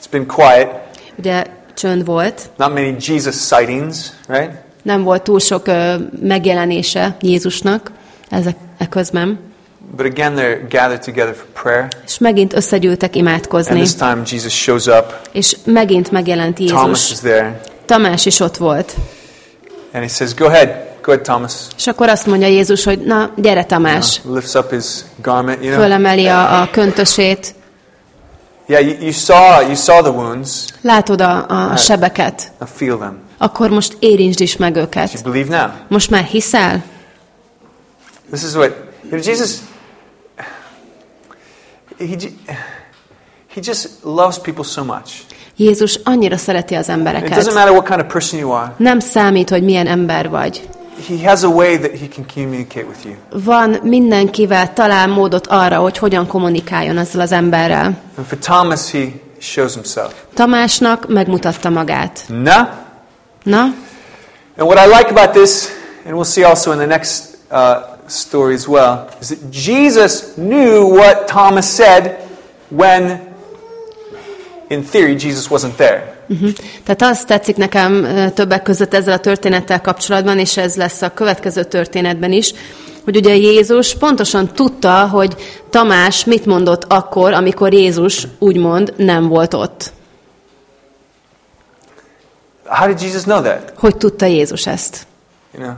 [SPEAKER 1] it's been quiet,
[SPEAKER 2] Ugye csönd volt,
[SPEAKER 1] not many Jesus sightings, right?
[SPEAKER 2] nem volt túl sok ö, megjelenése Jézusnak ezek e közben.
[SPEAKER 1] But again, they're gathered together for prayer.
[SPEAKER 2] És megint összegyűltek
[SPEAKER 1] And
[SPEAKER 2] imádkozni.
[SPEAKER 1] this time, Jesus shows up.
[SPEAKER 2] És megint megjelent
[SPEAKER 1] Thomas
[SPEAKER 2] Jézus.
[SPEAKER 1] is there.
[SPEAKER 2] Tamás is ott volt.
[SPEAKER 1] And he says, Go ahead. Go ahead, Thomas.
[SPEAKER 2] És akkor azt mondja Jézus, hogy na, gyere Tamás.
[SPEAKER 1] Uh, lifts up his garment, you know.
[SPEAKER 2] Fölemeli a, a köntösét.
[SPEAKER 1] Yeah, you, you saw you saw the wounds.
[SPEAKER 2] Látod a, a sebeket.
[SPEAKER 1] Now feel them.
[SPEAKER 2] Akkor most érintsd is meg őket.
[SPEAKER 1] you believe now?
[SPEAKER 2] Most már hiszel?
[SPEAKER 1] This is what you know, Jesus. He just loves people so much.
[SPEAKER 2] Jézus annyira szereti az
[SPEAKER 1] It doesn't
[SPEAKER 2] embereket.
[SPEAKER 1] matter what kind of person you are.
[SPEAKER 2] Nem számít, hogy milyen ember vagy.
[SPEAKER 1] He has a way that he can communicate with you.
[SPEAKER 2] Van mindenkivel talál módot arra, hogy hogyan kommunikáljon ezzel az emberrel.
[SPEAKER 1] And for Thomas, he shows himself.
[SPEAKER 2] Tamásnak megmutatta magát.
[SPEAKER 1] Na.
[SPEAKER 2] Na,
[SPEAKER 1] And what I like about this, and we'll see also in the next uh, story as well, is that Jesus knew what Thomas said when, in theory, Jesus wasn't there.
[SPEAKER 2] Uh-huh. Tehát az tetszik nekem többek között ezzel a történettel kapcsolatban, és ez lesz a következő történetben is, hogy ugye Jézus pontosan tudta, hogy Tamás mit mondott akkor, amikor Jézus úgymond nem volt ott.
[SPEAKER 1] How did Jesus know that?
[SPEAKER 2] Hogy tudta Jézus ezt?
[SPEAKER 1] You know,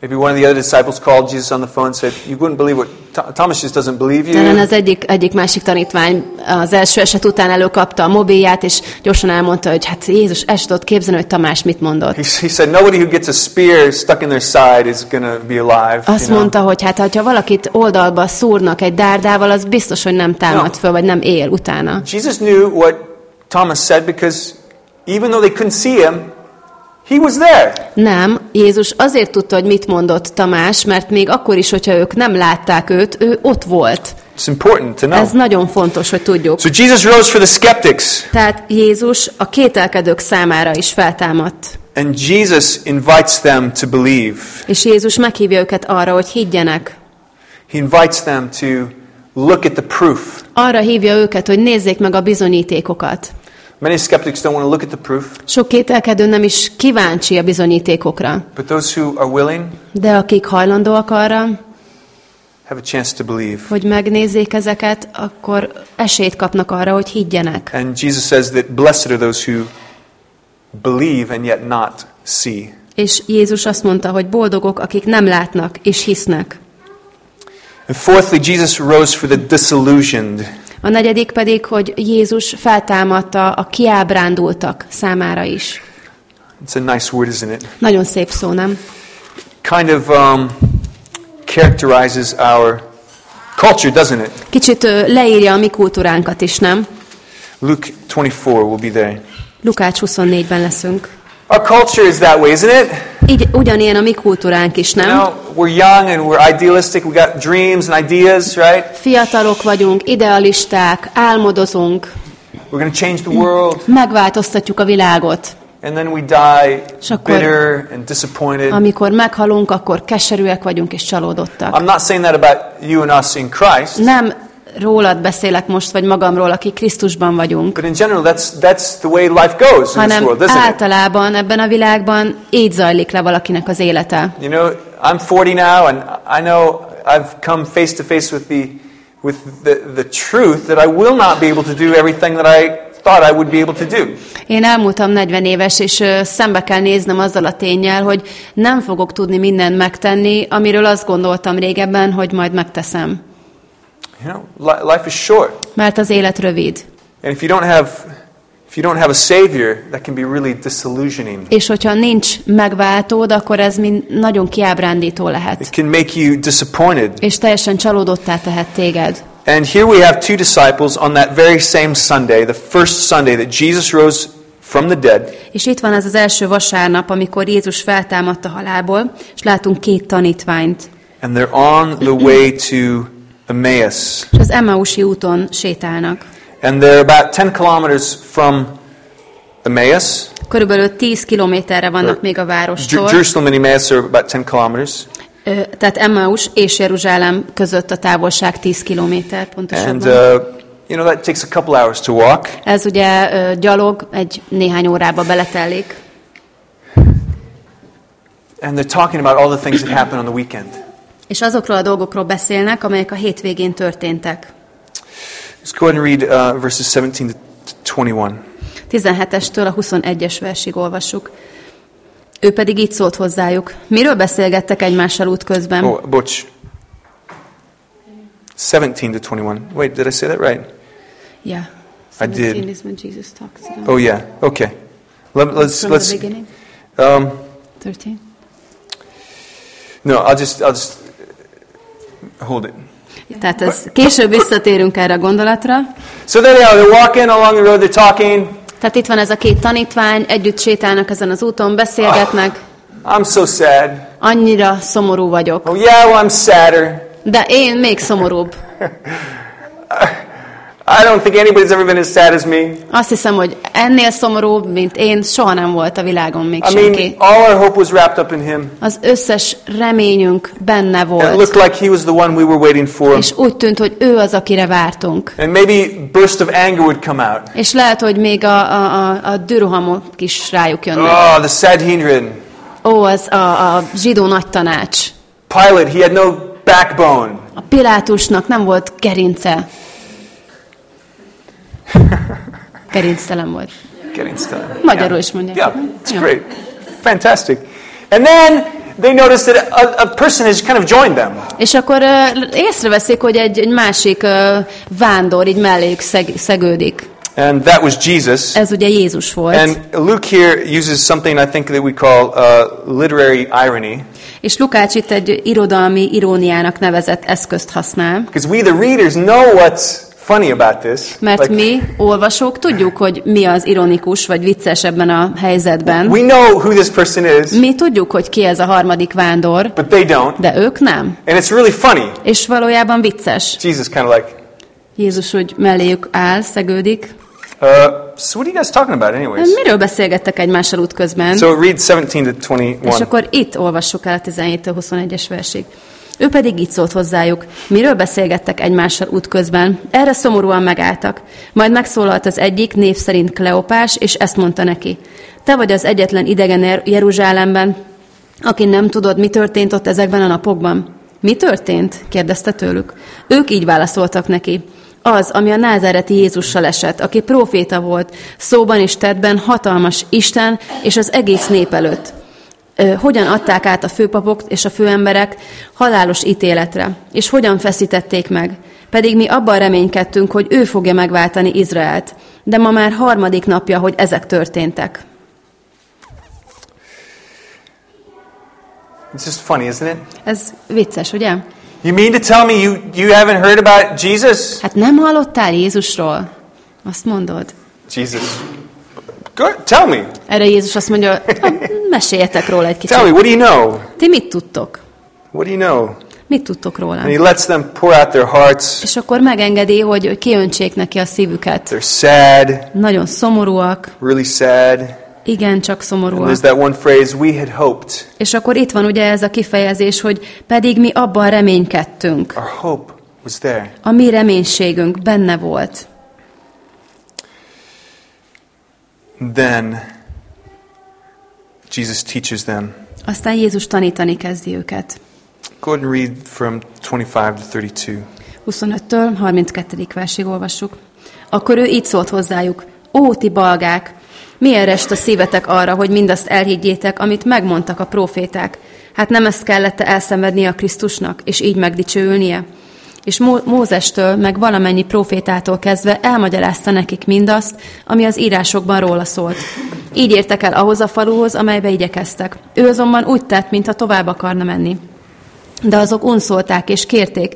[SPEAKER 1] maybe one of the other disciples called Jesus on the phone and said, "You wouldn't believe what Th- Thomas just doesn't believe
[SPEAKER 2] Talán
[SPEAKER 1] you."
[SPEAKER 2] az egyik, egyik másik tanítvány az első eset után előkapta a mobilját, és gyorsan elmondta, hogy hát Jézus el tudott képzelni, hogy Tamás mit mondott.
[SPEAKER 1] He, he said, "Nobody who gets a spear stuck in their side is going to be alive."
[SPEAKER 2] Azt
[SPEAKER 1] you know?
[SPEAKER 2] mondta, hogy hát ha valakit oldalba szúrnak egy dárdával, az biztos, hogy nem támad
[SPEAKER 1] No.
[SPEAKER 2] föl, vagy nem él utána.
[SPEAKER 1] Jesus knew what Thomas said because even though they couldn't see him, he was there.
[SPEAKER 2] Nem, Jézus azért tudta, hogy mit mondott Tamás, mert még akkor is, hogyha ők nem látták őt, ő ott volt.
[SPEAKER 1] It's important to know.
[SPEAKER 2] Ez nagyon fontos, hogy tudjuk.
[SPEAKER 1] So Jesus rose for the skeptics,
[SPEAKER 2] Tehát Jézus a kételkedők számára is feltámadt.
[SPEAKER 1] and Jesus invites them to believe.
[SPEAKER 2] És Jézus meghívja őket arra, hogy higgyenek.
[SPEAKER 1] He invites them to look at the proof.
[SPEAKER 2] Arra hívja őket, hogy nézzék meg a bizonyítékokat.
[SPEAKER 1] Many skeptics don't want to look at the proof,
[SPEAKER 2] Sok kételkedő nem is kíváncsi a bizonyítékokra,
[SPEAKER 1] but those who are willing
[SPEAKER 2] de akik hajlandóak arra,
[SPEAKER 1] have a chance to believe.
[SPEAKER 2] hogy megnézzék ezeket, akkor esélyt kapnak arra, hogy higgyenek.
[SPEAKER 1] And Jesus says that blessed are those who believe and yet not see.
[SPEAKER 2] És Jézus azt mondta, hogy boldogok, akik nem látnak és hisznek.
[SPEAKER 1] And fourthly, Jesus rose for the disillusioned.
[SPEAKER 2] A negyedik pedig, hogy Jézus feltámadta a kiábrándultak számára is.
[SPEAKER 1] It's a nice word, isn't it?
[SPEAKER 2] Nagyon szép szó, nem?
[SPEAKER 1] Kind of um, characterizes our culture, doesn't it?
[SPEAKER 2] Kicsit leírja a mi kultúránkat is, nem?
[SPEAKER 1] Luke 24 will be there.
[SPEAKER 2] Lukács 24-ben leszünk.
[SPEAKER 1] Our culture is that way, isn't it?
[SPEAKER 2] Így ugyanilyen a mi kultúránk is,
[SPEAKER 1] You
[SPEAKER 2] nem?
[SPEAKER 1] know, we're young and we're idealistic. We got dreams and ideas, right?
[SPEAKER 2] Fiatalok vagyunk, idealisták, álmodozunk,
[SPEAKER 1] We're going to change the world.
[SPEAKER 2] megváltoztatjuk a világot.
[SPEAKER 1] And then we die
[SPEAKER 2] És akkor-
[SPEAKER 1] bitter and disappointed.
[SPEAKER 2] Amikor meghalunk, akkor keserűek vagyunk és csalódottak.
[SPEAKER 1] I'm not saying that about you and us in Christ,
[SPEAKER 2] Nem rólad beszélek most, vagy magamról, aki Krisztusban vagyunk,
[SPEAKER 1] but in general, that's, that's the way life goes in this
[SPEAKER 2] hanem
[SPEAKER 1] world, isn't it?
[SPEAKER 2] általában ebben a világban így zajlik le valakinek az élete.
[SPEAKER 1] You know, I'm 40 now, and I know I've come face to face with the with the, the truth that I will not be able to do everything that I thought I would be able to do.
[SPEAKER 2] Én elmúltam 40 éves, és ö, szembe kell néznem azzal a tényel, hogy nem fogok tudni mindent megtenni, amiről azt gondoltam régebben, hogy majd megteszem.
[SPEAKER 1] You know, li- life is short,
[SPEAKER 2] Mert az élet rövid.
[SPEAKER 1] and if you don't have If you don't have a Savior, that can be really disillusioning.
[SPEAKER 2] És hogyha nincs megváltód, akkor ez mind nagyon kiábrándító lehet.
[SPEAKER 1] It can make you disappointed.
[SPEAKER 2] És teljesen csalódottá tehet téged.
[SPEAKER 1] And here we have two disciples on that very same Sunday, the first Sunday that Jesus rose from the dead.
[SPEAKER 2] És itt van ez az első vasárnap, amikor Jézus feltámadt a halálból, és látunk két tanítványt.
[SPEAKER 1] And they're on the way to Emmaus.
[SPEAKER 2] És az Emmausi úton sétálnak.
[SPEAKER 1] And they're about 10 kilometers from Emmaus.
[SPEAKER 2] Körülbelül 10 kilométerre vannak még a várostól.
[SPEAKER 1] Jerusalem and Emmaus are about 10 kilometers.
[SPEAKER 2] Ö, Tehát Emmaus és Jeruzsálem között a távolság 10 kilométer
[SPEAKER 1] And,
[SPEAKER 2] pontosabban.
[SPEAKER 1] uh, you know, that takes a couple hours to walk.
[SPEAKER 2] Ez ugye ö, gyalog, egy néhány órába beletellik.
[SPEAKER 1] And they're talking about all the things that happen on the weekend.
[SPEAKER 2] És azokról a dolgokról beszélnek, amelyek a hétvégén történtek.
[SPEAKER 1] Let's go ahead and read uh, verses 17 to 21.
[SPEAKER 2] 17-estől a 21-es versig olvassuk. Ő pedig így szólt hozzájuk. Miről beszélgettek egymással útközben?
[SPEAKER 1] Oh, Butch. 17 to 21. Wait, did I say that right?
[SPEAKER 2] Yeah.
[SPEAKER 1] I did.
[SPEAKER 2] 17 is when Jesus talks to them.
[SPEAKER 1] Oh, yeah. Okay. Let, let's
[SPEAKER 2] From
[SPEAKER 1] let's.
[SPEAKER 2] the beginning?
[SPEAKER 1] Um,
[SPEAKER 2] 13?
[SPEAKER 1] no, I'll just I'll just hold it.
[SPEAKER 2] Tehát ez, később visszatérünk erre a gondolatra.
[SPEAKER 1] So there they are. They're walking along the road. They're talking.
[SPEAKER 2] Tehát itt van ez a két tanítvány, együtt sétálnak ezen az úton, beszélgetnek.
[SPEAKER 1] I'm so sad.
[SPEAKER 2] Annyira szomorú vagyok.
[SPEAKER 1] Oh yeah, well I'm sadder.
[SPEAKER 2] De én még szomorúbb.
[SPEAKER 1] I don't think anybody's ever been as sad as me.
[SPEAKER 2] Azt hiszem, hogy ennél szomorúbb, mint én, soha nem volt a világon még
[SPEAKER 1] I
[SPEAKER 2] senki.
[SPEAKER 1] mean, all our hope was wrapped up in Him.
[SPEAKER 2] Az összes reményünk benne
[SPEAKER 1] It
[SPEAKER 2] volt.
[SPEAKER 1] looked like He was the one we were waiting for.
[SPEAKER 2] És úgy tűnt, hogy ő az, akire vártunk.
[SPEAKER 1] And maybe burst of anger would come out.
[SPEAKER 2] És lehet, hogy még a, a, a, a dürhamok is rájuk jönnek.
[SPEAKER 1] Oh, the Sanhedrin.
[SPEAKER 2] Ó, az a, a zsidó nagy tanács.
[SPEAKER 1] Pilate, he had no backbone.
[SPEAKER 2] A Pilátusnak nem volt gerince. Gerinctelen volt.
[SPEAKER 1] Started.
[SPEAKER 2] Magyarul is mondják.
[SPEAKER 1] Yeah, it's
[SPEAKER 2] Jó.
[SPEAKER 1] great. Fantastic. And then they notice that a, a person has kind of joined them.
[SPEAKER 2] És akkor ö, észreveszik, hogy egy, egy másik ö, vándor így melléjük szeg, szegődik.
[SPEAKER 1] And that was Jesus.
[SPEAKER 2] Ez ugye Jézus volt.
[SPEAKER 1] And Luke here uses something I think that we call uh, literary irony.
[SPEAKER 2] És Lukács itt egy irodalmi iróniának nevezett eszközt használ.
[SPEAKER 1] Because we, the readers, know what's funny about this.
[SPEAKER 2] Mert
[SPEAKER 1] Like,
[SPEAKER 2] mi, olvasók, tudjuk, hogy mi az ironikus vagy vicces ebben a helyzetben.
[SPEAKER 1] we know who this person is,
[SPEAKER 2] Mi tudjuk, hogy ki ez a harmadik vándor,
[SPEAKER 1] but they don't.
[SPEAKER 2] de ők nem.
[SPEAKER 1] And it's really funny.
[SPEAKER 2] És valójában vicces.
[SPEAKER 1] Jesus kind of like,
[SPEAKER 2] Jézus, hogy melléjük áll, szegődik.
[SPEAKER 1] uh, so what are you guys talking about, anyways?
[SPEAKER 2] Miről beszélgettek egymással útközben?
[SPEAKER 1] So read 17 to 21.
[SPEAKER 2] És akkor itt olvassuk el a 17-21-es versig. Ő pedig így szólt hozzájuk. Miről beszélgettek egymással útközben? Erre szomorúan megálltak. Majd megszólalt az egyik, név szerint Kleopás, és ezt mondta neki. Te vagy az egyetlen idegen Er- Jeruzsálemben, aki nem tudod, mi történt ott ezekben a napokban. Mi történt? kérdezte tőlük. Ők így válaszoltak neki. Az, ami a názáreti Jézussal esett, aki proféta volt, szóban és tettben hatalmas Isten és az egész nép előtt. Hogyan adták át a főpapok és a főemberek halálos ítéletre, és hogyan feszítették meg. Pedig mi abban reménykedtünk, hogy ő fogja megváltani Izraelt. De ma már harmadik napja, hogy ezek történtek.
[SPEAKER 1] It's just funny, isn't it?
[SPEAKER 2] Ez vicces, ugye?
[SPEAKER 1] You mean to tell me you, you haven't heard about Jesus?
[SPEAKER 2] Hát nem hallottál Jézusról? Azt mondod.
[SPEAKER 1] Jesus. Go, tell me.
[SPEAKER 2] Erre Jézus azt mondja, "Ah, meséljetek róla egy
[SPEAKER 1] Tell me,
[SPEAKER 2] kicsit.
[SPEAKER 1] what do you know?
[SPEAKER 2] Ti mit tudtok?
[SPEAKER 1] What do you know?
[SPEAKER 2] Mit tudtok róla?
[SPEAKER 1] And he lets them pour out their hearts.
[SPEAKER 2] És akkor megengedi, hogy kiöntsék neki a szívüket.
[SPEAKER 1] They're sad,
[SPEAKER 2] Nagyon szomorúak,
[SPEAKER 1] really sad.
[SPEAKER 2] igen, csak
[SPEAKER 1] And
[SPEAKER 2] szomorúak.
[SPEAKER 1] there's that one phrase, we had hoped.
[SPEAKER 2] És akkor itt van ugye ez a kifejezés, hogy pedig mi abban reménykedtünk.
[SPEAKER 1] Our hope was there.
[SPEAKER 2] A mi reménységünk benne volt.
[SPEAKER 1] And then Jesus teaches them.
[SPEAKER 2] Aztán Jézus tanítani kezdi őket.
[SPEAKER 1] Go ahead and read from 25 to 32.
[SPEAKER 2] 25-től 32. versig olvassuk. Akkor ő így szólt hozzájuk. Ó, ti balgák! Milyen rest a szívetek arra, hogy mindazt elhiggyétek, amit megmondtak a proféták? Hát nem ezt kellett elszenvednie a Krisztusnak, és így megdicsőülnie? És Mó- Mózestől, meg valamennyi profétától kezdve elmagyarázta nekik mindazt, ami az írásokban róla szólt. Így értek el ahhoz a faluhoz, amelybe igyekeztek. Ő azonban úgy tett, mintha tovább akarna menni. De azok unszolták és kérték,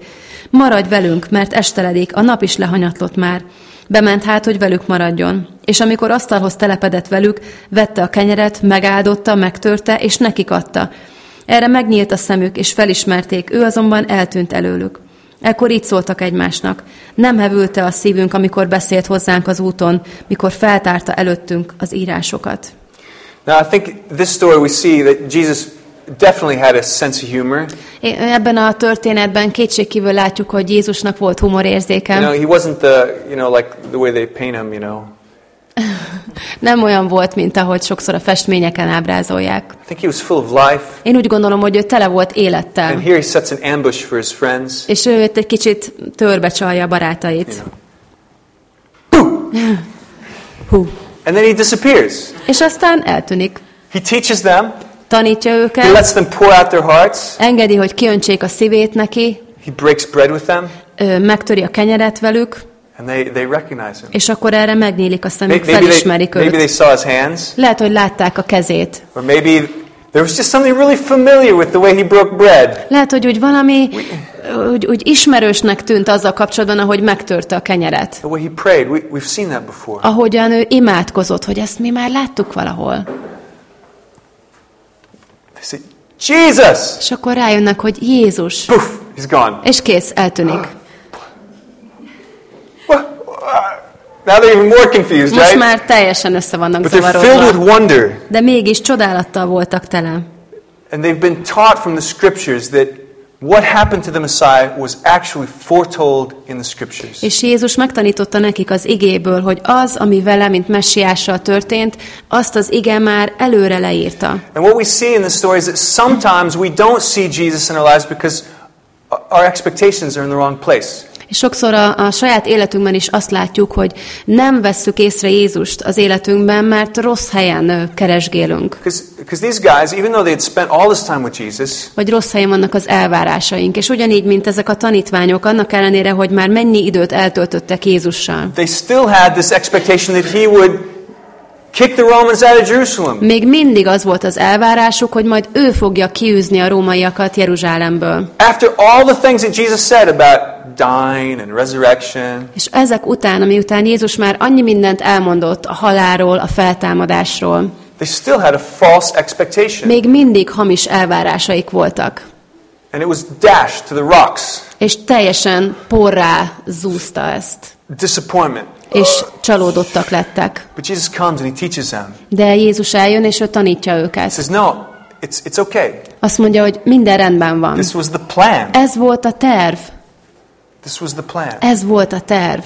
[SPEAKER 2] maradj velünk, mert esteledik, a nap is lehanyatlott már. Bement hát, hogy velük maradjon. És amikor asztalhoz telepedett velük, vette a kenyeret, megáldotta, megtörte, és nekik adta. Erre megnyílt a szemük, és felismerték, ő azonban eltűnt előlük. Ekkor így szóltak egymásnak. Nem hevülte a szívünk, amikor beszélt hozzánk az úton, mikor feltárta előttünk az írásokat.
[SPEAKER 1] Now, I think this story we see that Jesus definitely had a sense of humor.
[SPEAKER 2] Ebben a történetben kétségkívül látjuk, hogy Jézusnak volt humorérzéke.
[SPEAKER 1] You know, he wasn't the, you know, like the way they paint him, you know.
[SPEAKER 2] Nem olyan volt, mint ahogy sokszor a festményeken ábrázolják.
[SPEAKER 1] He.
[SPEAKER 2] Én úgy gondolom, hogy ő tele volt élettel.
[SPEAKER 1] And here he sets an ambush for his friends.
[SPEAKER 2] És ő itt egy kicsit törbe csalja a barátait. Hú.
[SPEAKER 1] And then he disappears.
[SPEAKER 2] És aztán eltűnik.
[SPEAKER 1] He teaches them.
[SPEAKER 2] Tanítja
[SPEAKER 1] He
[SPEAKER 2] őket,
[SPEAKER 1] lets them pour out their hearts.
[SPEAKER 2] engedi, hogy kiöntsék a szívét neki,
[SPEAKER 1] He breaks bread with them.
[SPEAKER 2] ö, megtöri a kenyeret velük,
[SPEAKER 1] And they, they recognize him.
[SPEAKER 2] és akkor erre megnyílik a szemük,
[SPEAKER 1] Maybe, maybe, they,
[SPEAKER 2] felismerik
[SPEAKER 1] maybe they
[SPEAKER 2] őt.
[SPEAKER 1] saw his hands.
[SPEAKER 2] Lehet, hogy látták a kezét.
[SPEAKER 1] Or maybe there was just something really familiar with the way he broke bread.
[SPEAKER 2] Lehet, hogy úgy valami úgy, úgy ismerősnek tűnt azzal kapcsolatban, ahogy megtörte a kenyeret.
[SPEAKER 1] The way he prayed. We, we've seen that before.
[SPEAKER 2] Ahogyan ő imádkozott, hogy ezt mi már láttuk valahol.
[SPEAKER 1] They say, Jesus!
[SPEAKER 2] És akkor rájönnek, hogy Jézus.
[SPEAKER 1] Poof, he's gone.
[SPEAKER 2] És kész, eltűnik.
[SPEAKER 1] What? Now they're even more confused,
[SPEAKER 2] Most
[SPEAKER 1] right?
[SPEAKER 2] már teljesen össze vannak
[SPEAKER 1] But they're filled with
[SPEAKER 2] zavarodva.
[SPEAKER 1] wonder.
[SPEAKER 2] De mégis csodálattal voltak tele.
[SPEAKER 1] And they've been taught from the scriptures that what happened to the Messiah was actually foretold in the scriptures.
[SPEAKER 2] És Jézus megtanította nekik az igéből, hogy az, ami vele, mint messiással történt, azt az ige már előre leírta.
[SPEAKER 1] And what we see in the story is that sometimes we don't see Jesus in our lives because our expectations are in the wrong place.
[SPEAKER 2] És sokszor a, a saját életünkben is azt látjuk, hogy nem vesszük észre Jézust az életünkben, mert rossz helyen keresgélünk.
[SPEAKER 1] Because, because these guys, even though they had spent all this time with Jesus,
[SPEAKER 2] Vagy rossz helyen vannak az elvárásaink. És ugyanígy, mint ezek a tanítványok, annak ellenére, hogy már mennyi időt eltöltöttek Jézussal.
[SPEAKER 1] they still had this expectation that he would kick the Romans out of Jerusalem.
[SPEAKER 2] Még mindig az volt az elvárásuk, hogy majd ő fogja kiűzni a rómaiakat Jeruzsálemből.
[SPEAKER 1] After all the things that Jesus said about dying and resurrection,
[SPEAKER 2] És ezek után, miután Jézus már annyi mindent elmondott a halálról, a feltámadásról,
[SPEAKER 1] they still had a false expectation.
[SPEAKER 2] még mindig hamis elvárásaik voltak.
[SPEAKER 1] And it was dashed to the rocks.
[SPEAKER 2] És teljesen porrá zúzta ezt.
[SPEAKER 1] Disappointment.
[SPEAKER 2] És csalódottak lettek.
[SPEAKER 1] But Jesus comes and he teaches them.
[SPEAKER 2] De Jézus eljön, és ő tanítja
[SPEAKER 1] He
[SPEAKER 2] őket.
[SPEAKER 1] says, No, it's, it's okay.
[SPEAKER 2] Azt mondja, hogy minden rendben van.
[SPEAKER 1] This was the plan.
[SPEAKER 2] Ez volt a terv.
[SPEAKER 1] This was the plan.
[SPEAKER 2] Ez volt a terv.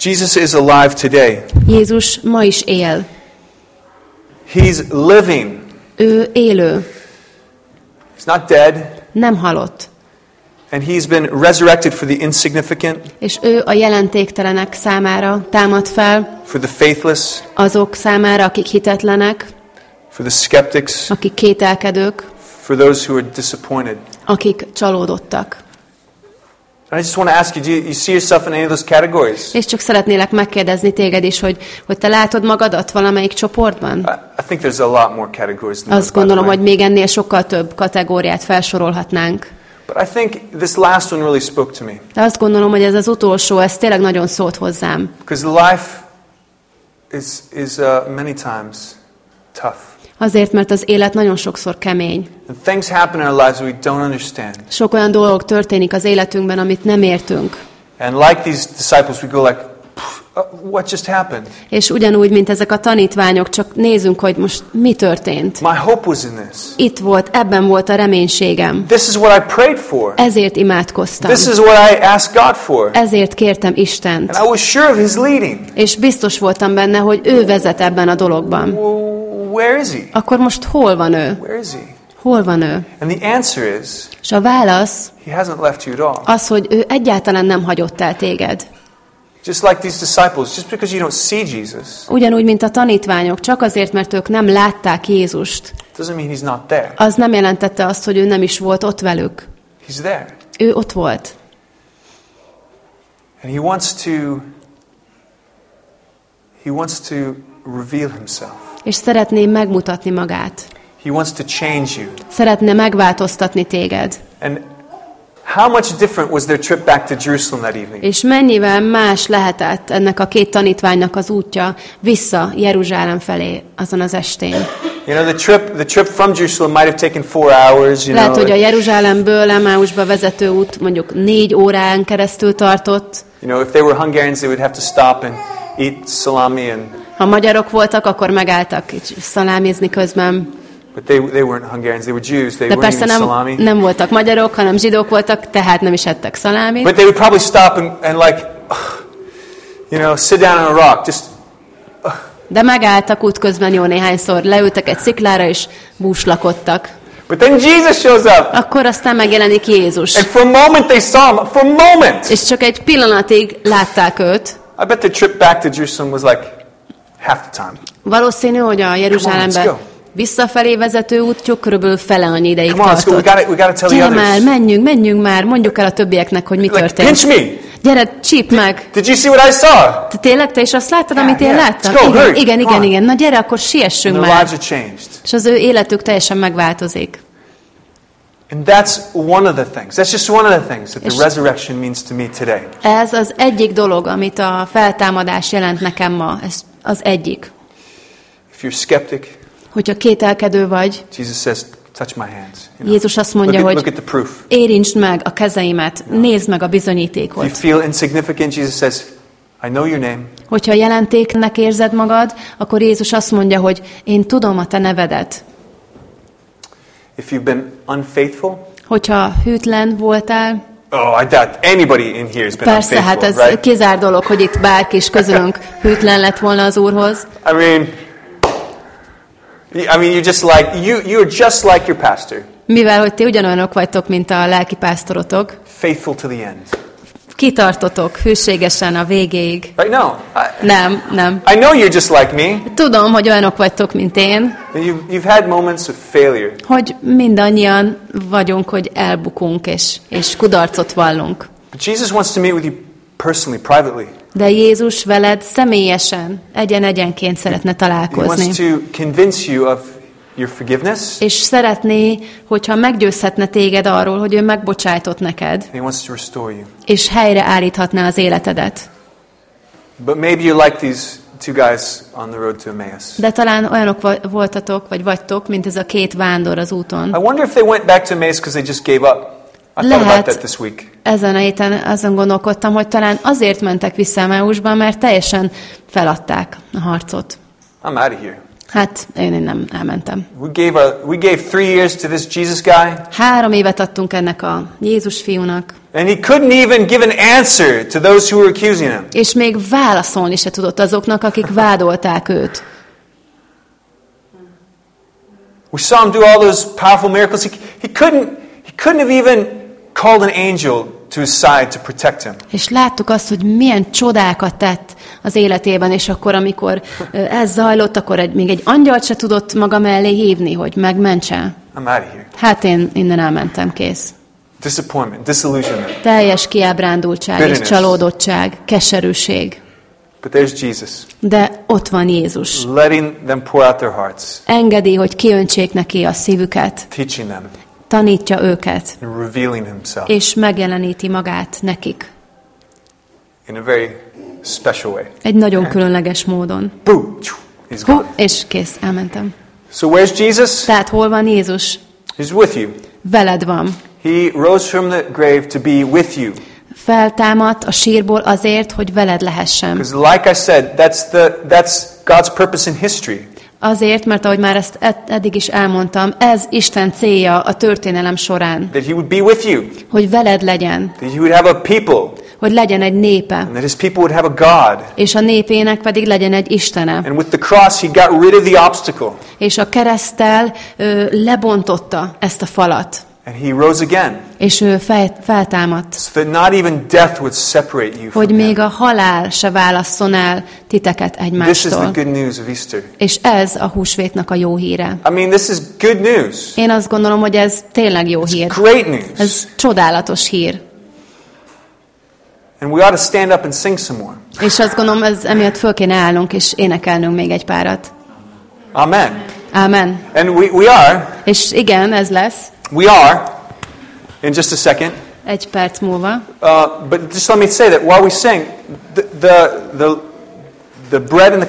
[SPEAKER 1] Jesus is alive today.
[SPEAKER 2] Jézus ma is él.
[SPEAKER 1] He's living.
[SPEAKER 2] Ő élő,
[SPEAKER 1] He's not dead.
[SPEAKER 2] nem halott.
[SPEAKER 1] And he's been resurrected for the insignificant,
[SPEAKER 2] És ő a jelentéktelenek számára támad fel,
[SPEAKER 1] for the faithless,
[SPEAKER 2] azok számára, akik hitetlenek,
[SPEAKER 1] for the skeptics,
[SPEAKER 2] akik kételkedők,
[SPEAKER 1] for those who are disappointed.
[SPEAKER 2] akik csalódottak.
[SPEAKER 1] I just want to ask you, do you, see yourself in any of those categories?
[SPEAKER 2] És csak szeretnélek megkérdezni téged is, hogy, hogy te látod magadat valamelyik csoportban?
[SPEAKER 1] I, think there's a lot more categories than
[SPEAKER 2] Azt gondolom, hogy még ennél sokkal több kategóriát felsorolhatnánk.
[SPEAKER 1] But I think this last one really spoke to me.
[SPEAKER 2] De azt gondolom, hogy ez az utolsó, ez tényleg nagyon szólt hozzám.
[SPEAKER 1] Because life is, is uh, many times tough.
[SPEAKER 2] Azért, mert az élet nagyon sokszor kemény.
[SPEAKER 1] And things happen in our lives we don't understand.
[SPEAKER 2] Sok olyan dolog történik az életünkben, amit nem értünk.
[SPEAKER 1] And like these disciples, we go like, "Pff, uh, what just happened?
[SPEAKER 2] És ugyanúgy, mint ezek a tanítványok, csak nézünk, hogy most mi történt.
[SPEAKER 1] My hope was in this.
[SPEAKER 2] Itt volt, ebben volt a reménységem.
[SPEAKER 1] This is what I prayed for.
[SPEAKER 2] Ezért imádkoztam.
[SPEAKER 1] This is what I asked God for.
[SPEAKER 2] Ezért kértem Istent.
[SPEAKER 1] And I was sure of His leading.
[SPEAKER 2] És biztos voltam benne, hogy ő vezet ebben a dologban.
[SPEAKER 1] Where is He?
[SPEAKER 2] Akkor most hol van ő?
[SPEAKER 1] Where is He?
[SPEAKER 2] Hol van ő?
[SPEAKER 1] And the answer is,
[SPEAKER 2] És a válasz
[SPEAKER 1] He hasn't left you at all.
[SPEAKER 2] az, hogy ő egyáltalán nem hagyott el téged.
[SPEAKER 1] Just like these disciples, just because you don't see Jesus,
[SPEAKER 2] Ugyanúgy, mint a tanítványok, csak azért, mert ők nem látták Jézust,
[SPEAKER 1] doesn't mean he's not there.
[SPEAKER 2] az nem jelentette azt, hogy ő nem is volt ott velük.
[SPEAKER 1] He's there.
[SPEAKER 2] Ő ott volt.
[SPEAKER 1] And he wants to he wants to reveal himself.
[SPEAKER 2] És szeretné megmutatni magát.
[SPEAKER 1] He wants to change you.
[SPEAKER 2] Szeretne megváltoztatni téged.
[SPEAKER 1] And how much different was their trip back to Jerusalem that evening?
[SPEAKER 2] És mennyivel más lehetett ennek a két tanítványnak az útja vissza Jeruzsálem felé azon az estén.
[SPEAKER 1] You know, the trip the trip from Jerusalem might have taken four hours, you
[SPEAKER 2] Lehet,
[SPEAKER 1] know.
[SPEAKER 2] hogy a Jeruzsálemből Emmausba vezető út mondjuk négy órán keresztül tartott.
[SPEAKER 1] You know, if they were Hungarians, they would have to stop and eat salami and
[SPEAKER 2] Ha magyarok voltak, akkor megálltak szalámizni közben.
[SPEAKER 1] but they they weren't Hungarians, they were Jews. They
[SPEAKER 2] De
[SPEAKER 1] weren't
[SPEAKER 2] persze nem,
[SPEAKER 1] salami.
[SPEAKER 2] nem voltak magyarok, hanem zsidók voltak, tehát nem is ettek szalámit.
[SPEAKER 1] But they would probably stop and, and like you know, sit down on a rock, just
[SPEAKER 2] De megálltak útközben jó néhányszor, leültek egy sziklára és búslakodtak.
[SPEAKER 1] But then Jesus shows up.
[SPEAKER 2] Akkor aztán megjelenik Jézus.
[SPEAKER 1] And for a moment they saw him. For a moment.
[SPEAKER 2] És csak egy pillanatig látták őt.
[SPEAKER 1] I bet the trip back to Jerusalem was like half the time.
[SPEAKER 2] Valószínű, hogy a Jeruzsálembe visszafelé vezető útjuk körülbelül fele annyi ideig
[SPEAKER 1] Come on, go. We
[SPEAKER 2] tartott.
[SPEAKER 1] gotta, we gotta tell the
[SPEAKER 2] Gyere már,
[SPEAKER 1] others.
[SPEAKER 2] menjünk, menjünk már, mondjuk el a többieknek, hogy mi
[SPEAKER 1] Like,
[SPEAKER 2] történt.
[SPEAKER 1] pinch me.
[SPEAKER 2] Gyere, csíp meg!
[SPEAKER 1] Did you see what I saw?
[SPEAKER 2] Te tényleg te is azt láttad, amit én
[SPEAKER 1] yeah.
[SPEAKER 2] láttam?
[SPEAKER 1] Go,
[SPEAKER 2] igen,
[SPEAKER 1] hurry,
[SPEAKER 2] igen, igen, igen. Na gyere, akkor siessünk
[SPEAKER 1] And
[SPEAKER 2] már. És az ő életük teljesen megváltozik.
[SPEAKER 1] And that's one of the things. That's just one of the things that the resurrection means to me today.
[SPEAKER 2] Ez az egyik dolog, amit a feltámadás jelent nekem ma. Ez az egyik.
[SPEAKER 1] If you're skeptic,
[SPEAKER 2] Hogyha kételkedő vagy,
[SPEAKER 1] Jesus says, touch my hands. You know?
[SPEAKER 2] Jézus azt
[SPEAKER 1] Look
[SPEAKER 2] mondja,
[SPEAKER 1] at, look
[SPEAKER 2] hogy
[SPEAKER 1] at the proof.
[SPEAKER 2] érintsd meg a kezeimet, nézd meg a
[SPEAKER 1] If you
[SPEAKER 2] bizonyítékot.
[SPEAKER 1] feel insignificant, Jesus says, I know your name.
[SPEAKER 2] Hogyha jelentéknek érzed magad, akkor Jézus azt mondja, hogy én tudom a te nevedet.
[SPEAKER 1] If you've been unfaithful,
[SPEAKER 2] Hogyha hűtlen voltál,
[SPEAKER 1] oh, I doubt anybody in here has been
[SPEAKER 2] persze, hát ez
[SPEAKER 1] right?
[SPEAKER 2] kizár dolog, hogy itt bárki is közülünk hűtlen lett volna az Úrhoz.
[SPEAKER 1] I mean, I mean, you're just like you. You're just like your pastor,
[SPEAKER 2] Mivel, hogy ti ugyanolyanok vagytok, mint a lelki pásztorotok,
[SPEAKER 1] faithful to the end.
[SPEAKER 2] Kitartotok hűségesen a végéig.
[SPEAKER 1] Right? No, I,
[SPEAKER 2] Nem, nem.
[SPEAKER 1] I know you're just like me.
[SPEAKER 2] Tudom, hogy olyanok vagytok, mint én,
[SPEAKER 1] You've, you've had moments of failure,
[SPEAKER 2] hogy mindannyian vagyunk, hogy elbukunk és, és kudarcot vallunk.
[SPEAKER 1] but Jesus wants to meet with you personally, privately.
[SPEAKER 2] De Jézus veled személyesen, egyen-egyenként szeretne
[SPEAKER 1] He wants
[SPEAKER 2] találkozni.
[SPEAKER 1] to convince you of your forgiveness.
[SPEAKER 2] És szeretné, hogyha meggyőzhetne téged arról, hogy ő megbocsájtott neked,
[SPEAKER 1] He wants to restore you.
[SPEAKER 2] és helyreállíthatná az életedet.
[SPEAKER 1] But maybe you're like these two guys on the road to Emmaus.
[SPEAKER 2] De talán olyanok voltatok, vagy vagytok, mint ez a két vándor az
[SPEAKER 1] I
[SPEAKER 2] úton.
[SPEAKER 1] wonder if they went back to Emmaus because they just gave up. I thought about
[SPEAKER 2] Lehet.
[SPEAKER 1] that this week.
[SPEAKER 2] Ezen a héten azon gondolkodtam, hogy talán azért mentek vissza Emmausba, mert teljesen feladták a harcot.
[SPEAKER 1] I'm out of here.
[SPEAKER 2] Hát én, én nem elmentem.
[SPEAKER 1] We gave, our, we gave three years to this Jesus guy,
[SPEAKER 2] Három évet adtunk ennek a Jézus fiúnak,
[SPEAKER 1] and he couldn't even give an answer to those who were accusing him.
[SPEAKER 2] és még válaszolni se tudott azoknak, akik vádolták őt.
[SPEAKER 1] We saw him do all those powerful miracles. He, he, couldn't, he couldn't have even called an angel to his side to protect him.
[SPEAKER 2] És láttuk azt, hogy milyen csodákat tett az életében, és akkor, amikor ez zajlott, akkor egy, még egy angyalt se tudott maga mellé hívni, hogy megmentse.
[SPEAKER 1] I'm out of here.
[SPEAKER 2] Hát én innen elmentem, kész.
[SPEAKER 1] Disappointment, disillusionment.
[SPEAKER 2] Teljes kiábrándultság és csalódottság, keserűség.
[SPEAKER 1] But there's Jesus,
[SPEAKER 2] De ott van Jézus.
[SPEAKER 1] letting them pour out their hearts,
[SPEAKER 2] Engedi, hogy kiöntsék neki a szívüket,
[SPEAKER 1] teaching them,
[SPEAKER 2] tanítja őket, és megjeleníti magát nekik.
[SPEAKER 1] in a very special way.
[SPEAKER 2] Egy nagyon különleges módon. Hú, és kész, elmentem.
[SPEAKER 1] So where's Jesus?
[SPEAKER 2] Tehát hol van Jézus?
[SPEAKER 1] He's with you.
[SPEAKER 2] Veled van.
[SPEAKER 1] He rose from the grave to be with you.
[SPEAKER 2] Feltámadt a sírból azért, hogy veled lehessen.
[SPEAKER 1] Because like I said, that's, the, that's God's purpose in history.
[SPEAKER 2] Azért, mert ahogy már ezt ed- eddig is elmondtam, ez Isten célja a történelem során.
[SPEAKER 1] That he would be with you.
[SPEAKER 2] Hogy veled legyen,
[SPEAKER 1] That he would have a people.
[SPEAKER 2] hogy legyen egy népe,
[SPEAKER 1] And that his people would have a God.
[SPEAKER 2] és a népének pedig legyen egy Istene.
[SPEAKER 1] And with the cross, he got rid of the obstacle.
[SPEAKER 2] És a keresztel ö, lebontotta ezt a falat.
[SPEAKER 1] And he rose again,
[SPEAKER 2] és ő fel, feltámadt,
[SPEAKER 1] so that not even death would separate you
[SPEAKER 2] hogy még
[SPEAKER 1] him.
[SPEAKER 2] a halál se válasszon el titeket
[SPEAKER 1] This is the
[SPEAKER 2] egymástól.
[SPEAKER 1] good news of Easter.
[SPEAKER 2] És ez a húsvétnak a jó híre.
[SPEAKER 1] I mean, this is good news.
[SPEAKER 2] Én azt gondolom, hogy ez tényleg jó hír.
[SPEAKER 1] Great news.
[SPEAKER 2] Ez csodálatos hír.
[SPEAKER 1] And we ought to stand up and sing some more.
[SPEAKER 2] És azt gondolom, ez emiatt föl kéne állnunk és énekelnünk még egy párat.
[SPEAKER 1] Amen.
[SPEAKER 2] Ámen.
[SPEAKER 1] And we, we are,
[SPEAKER 2] És igen, ez lesz.
[SPEAKER 1] We are, in just a second,
[SPEAKER 2] Egy perc múlva.
[SPEAKER 1] uh, but just let me say that while we sing, the, the, the, the bread and the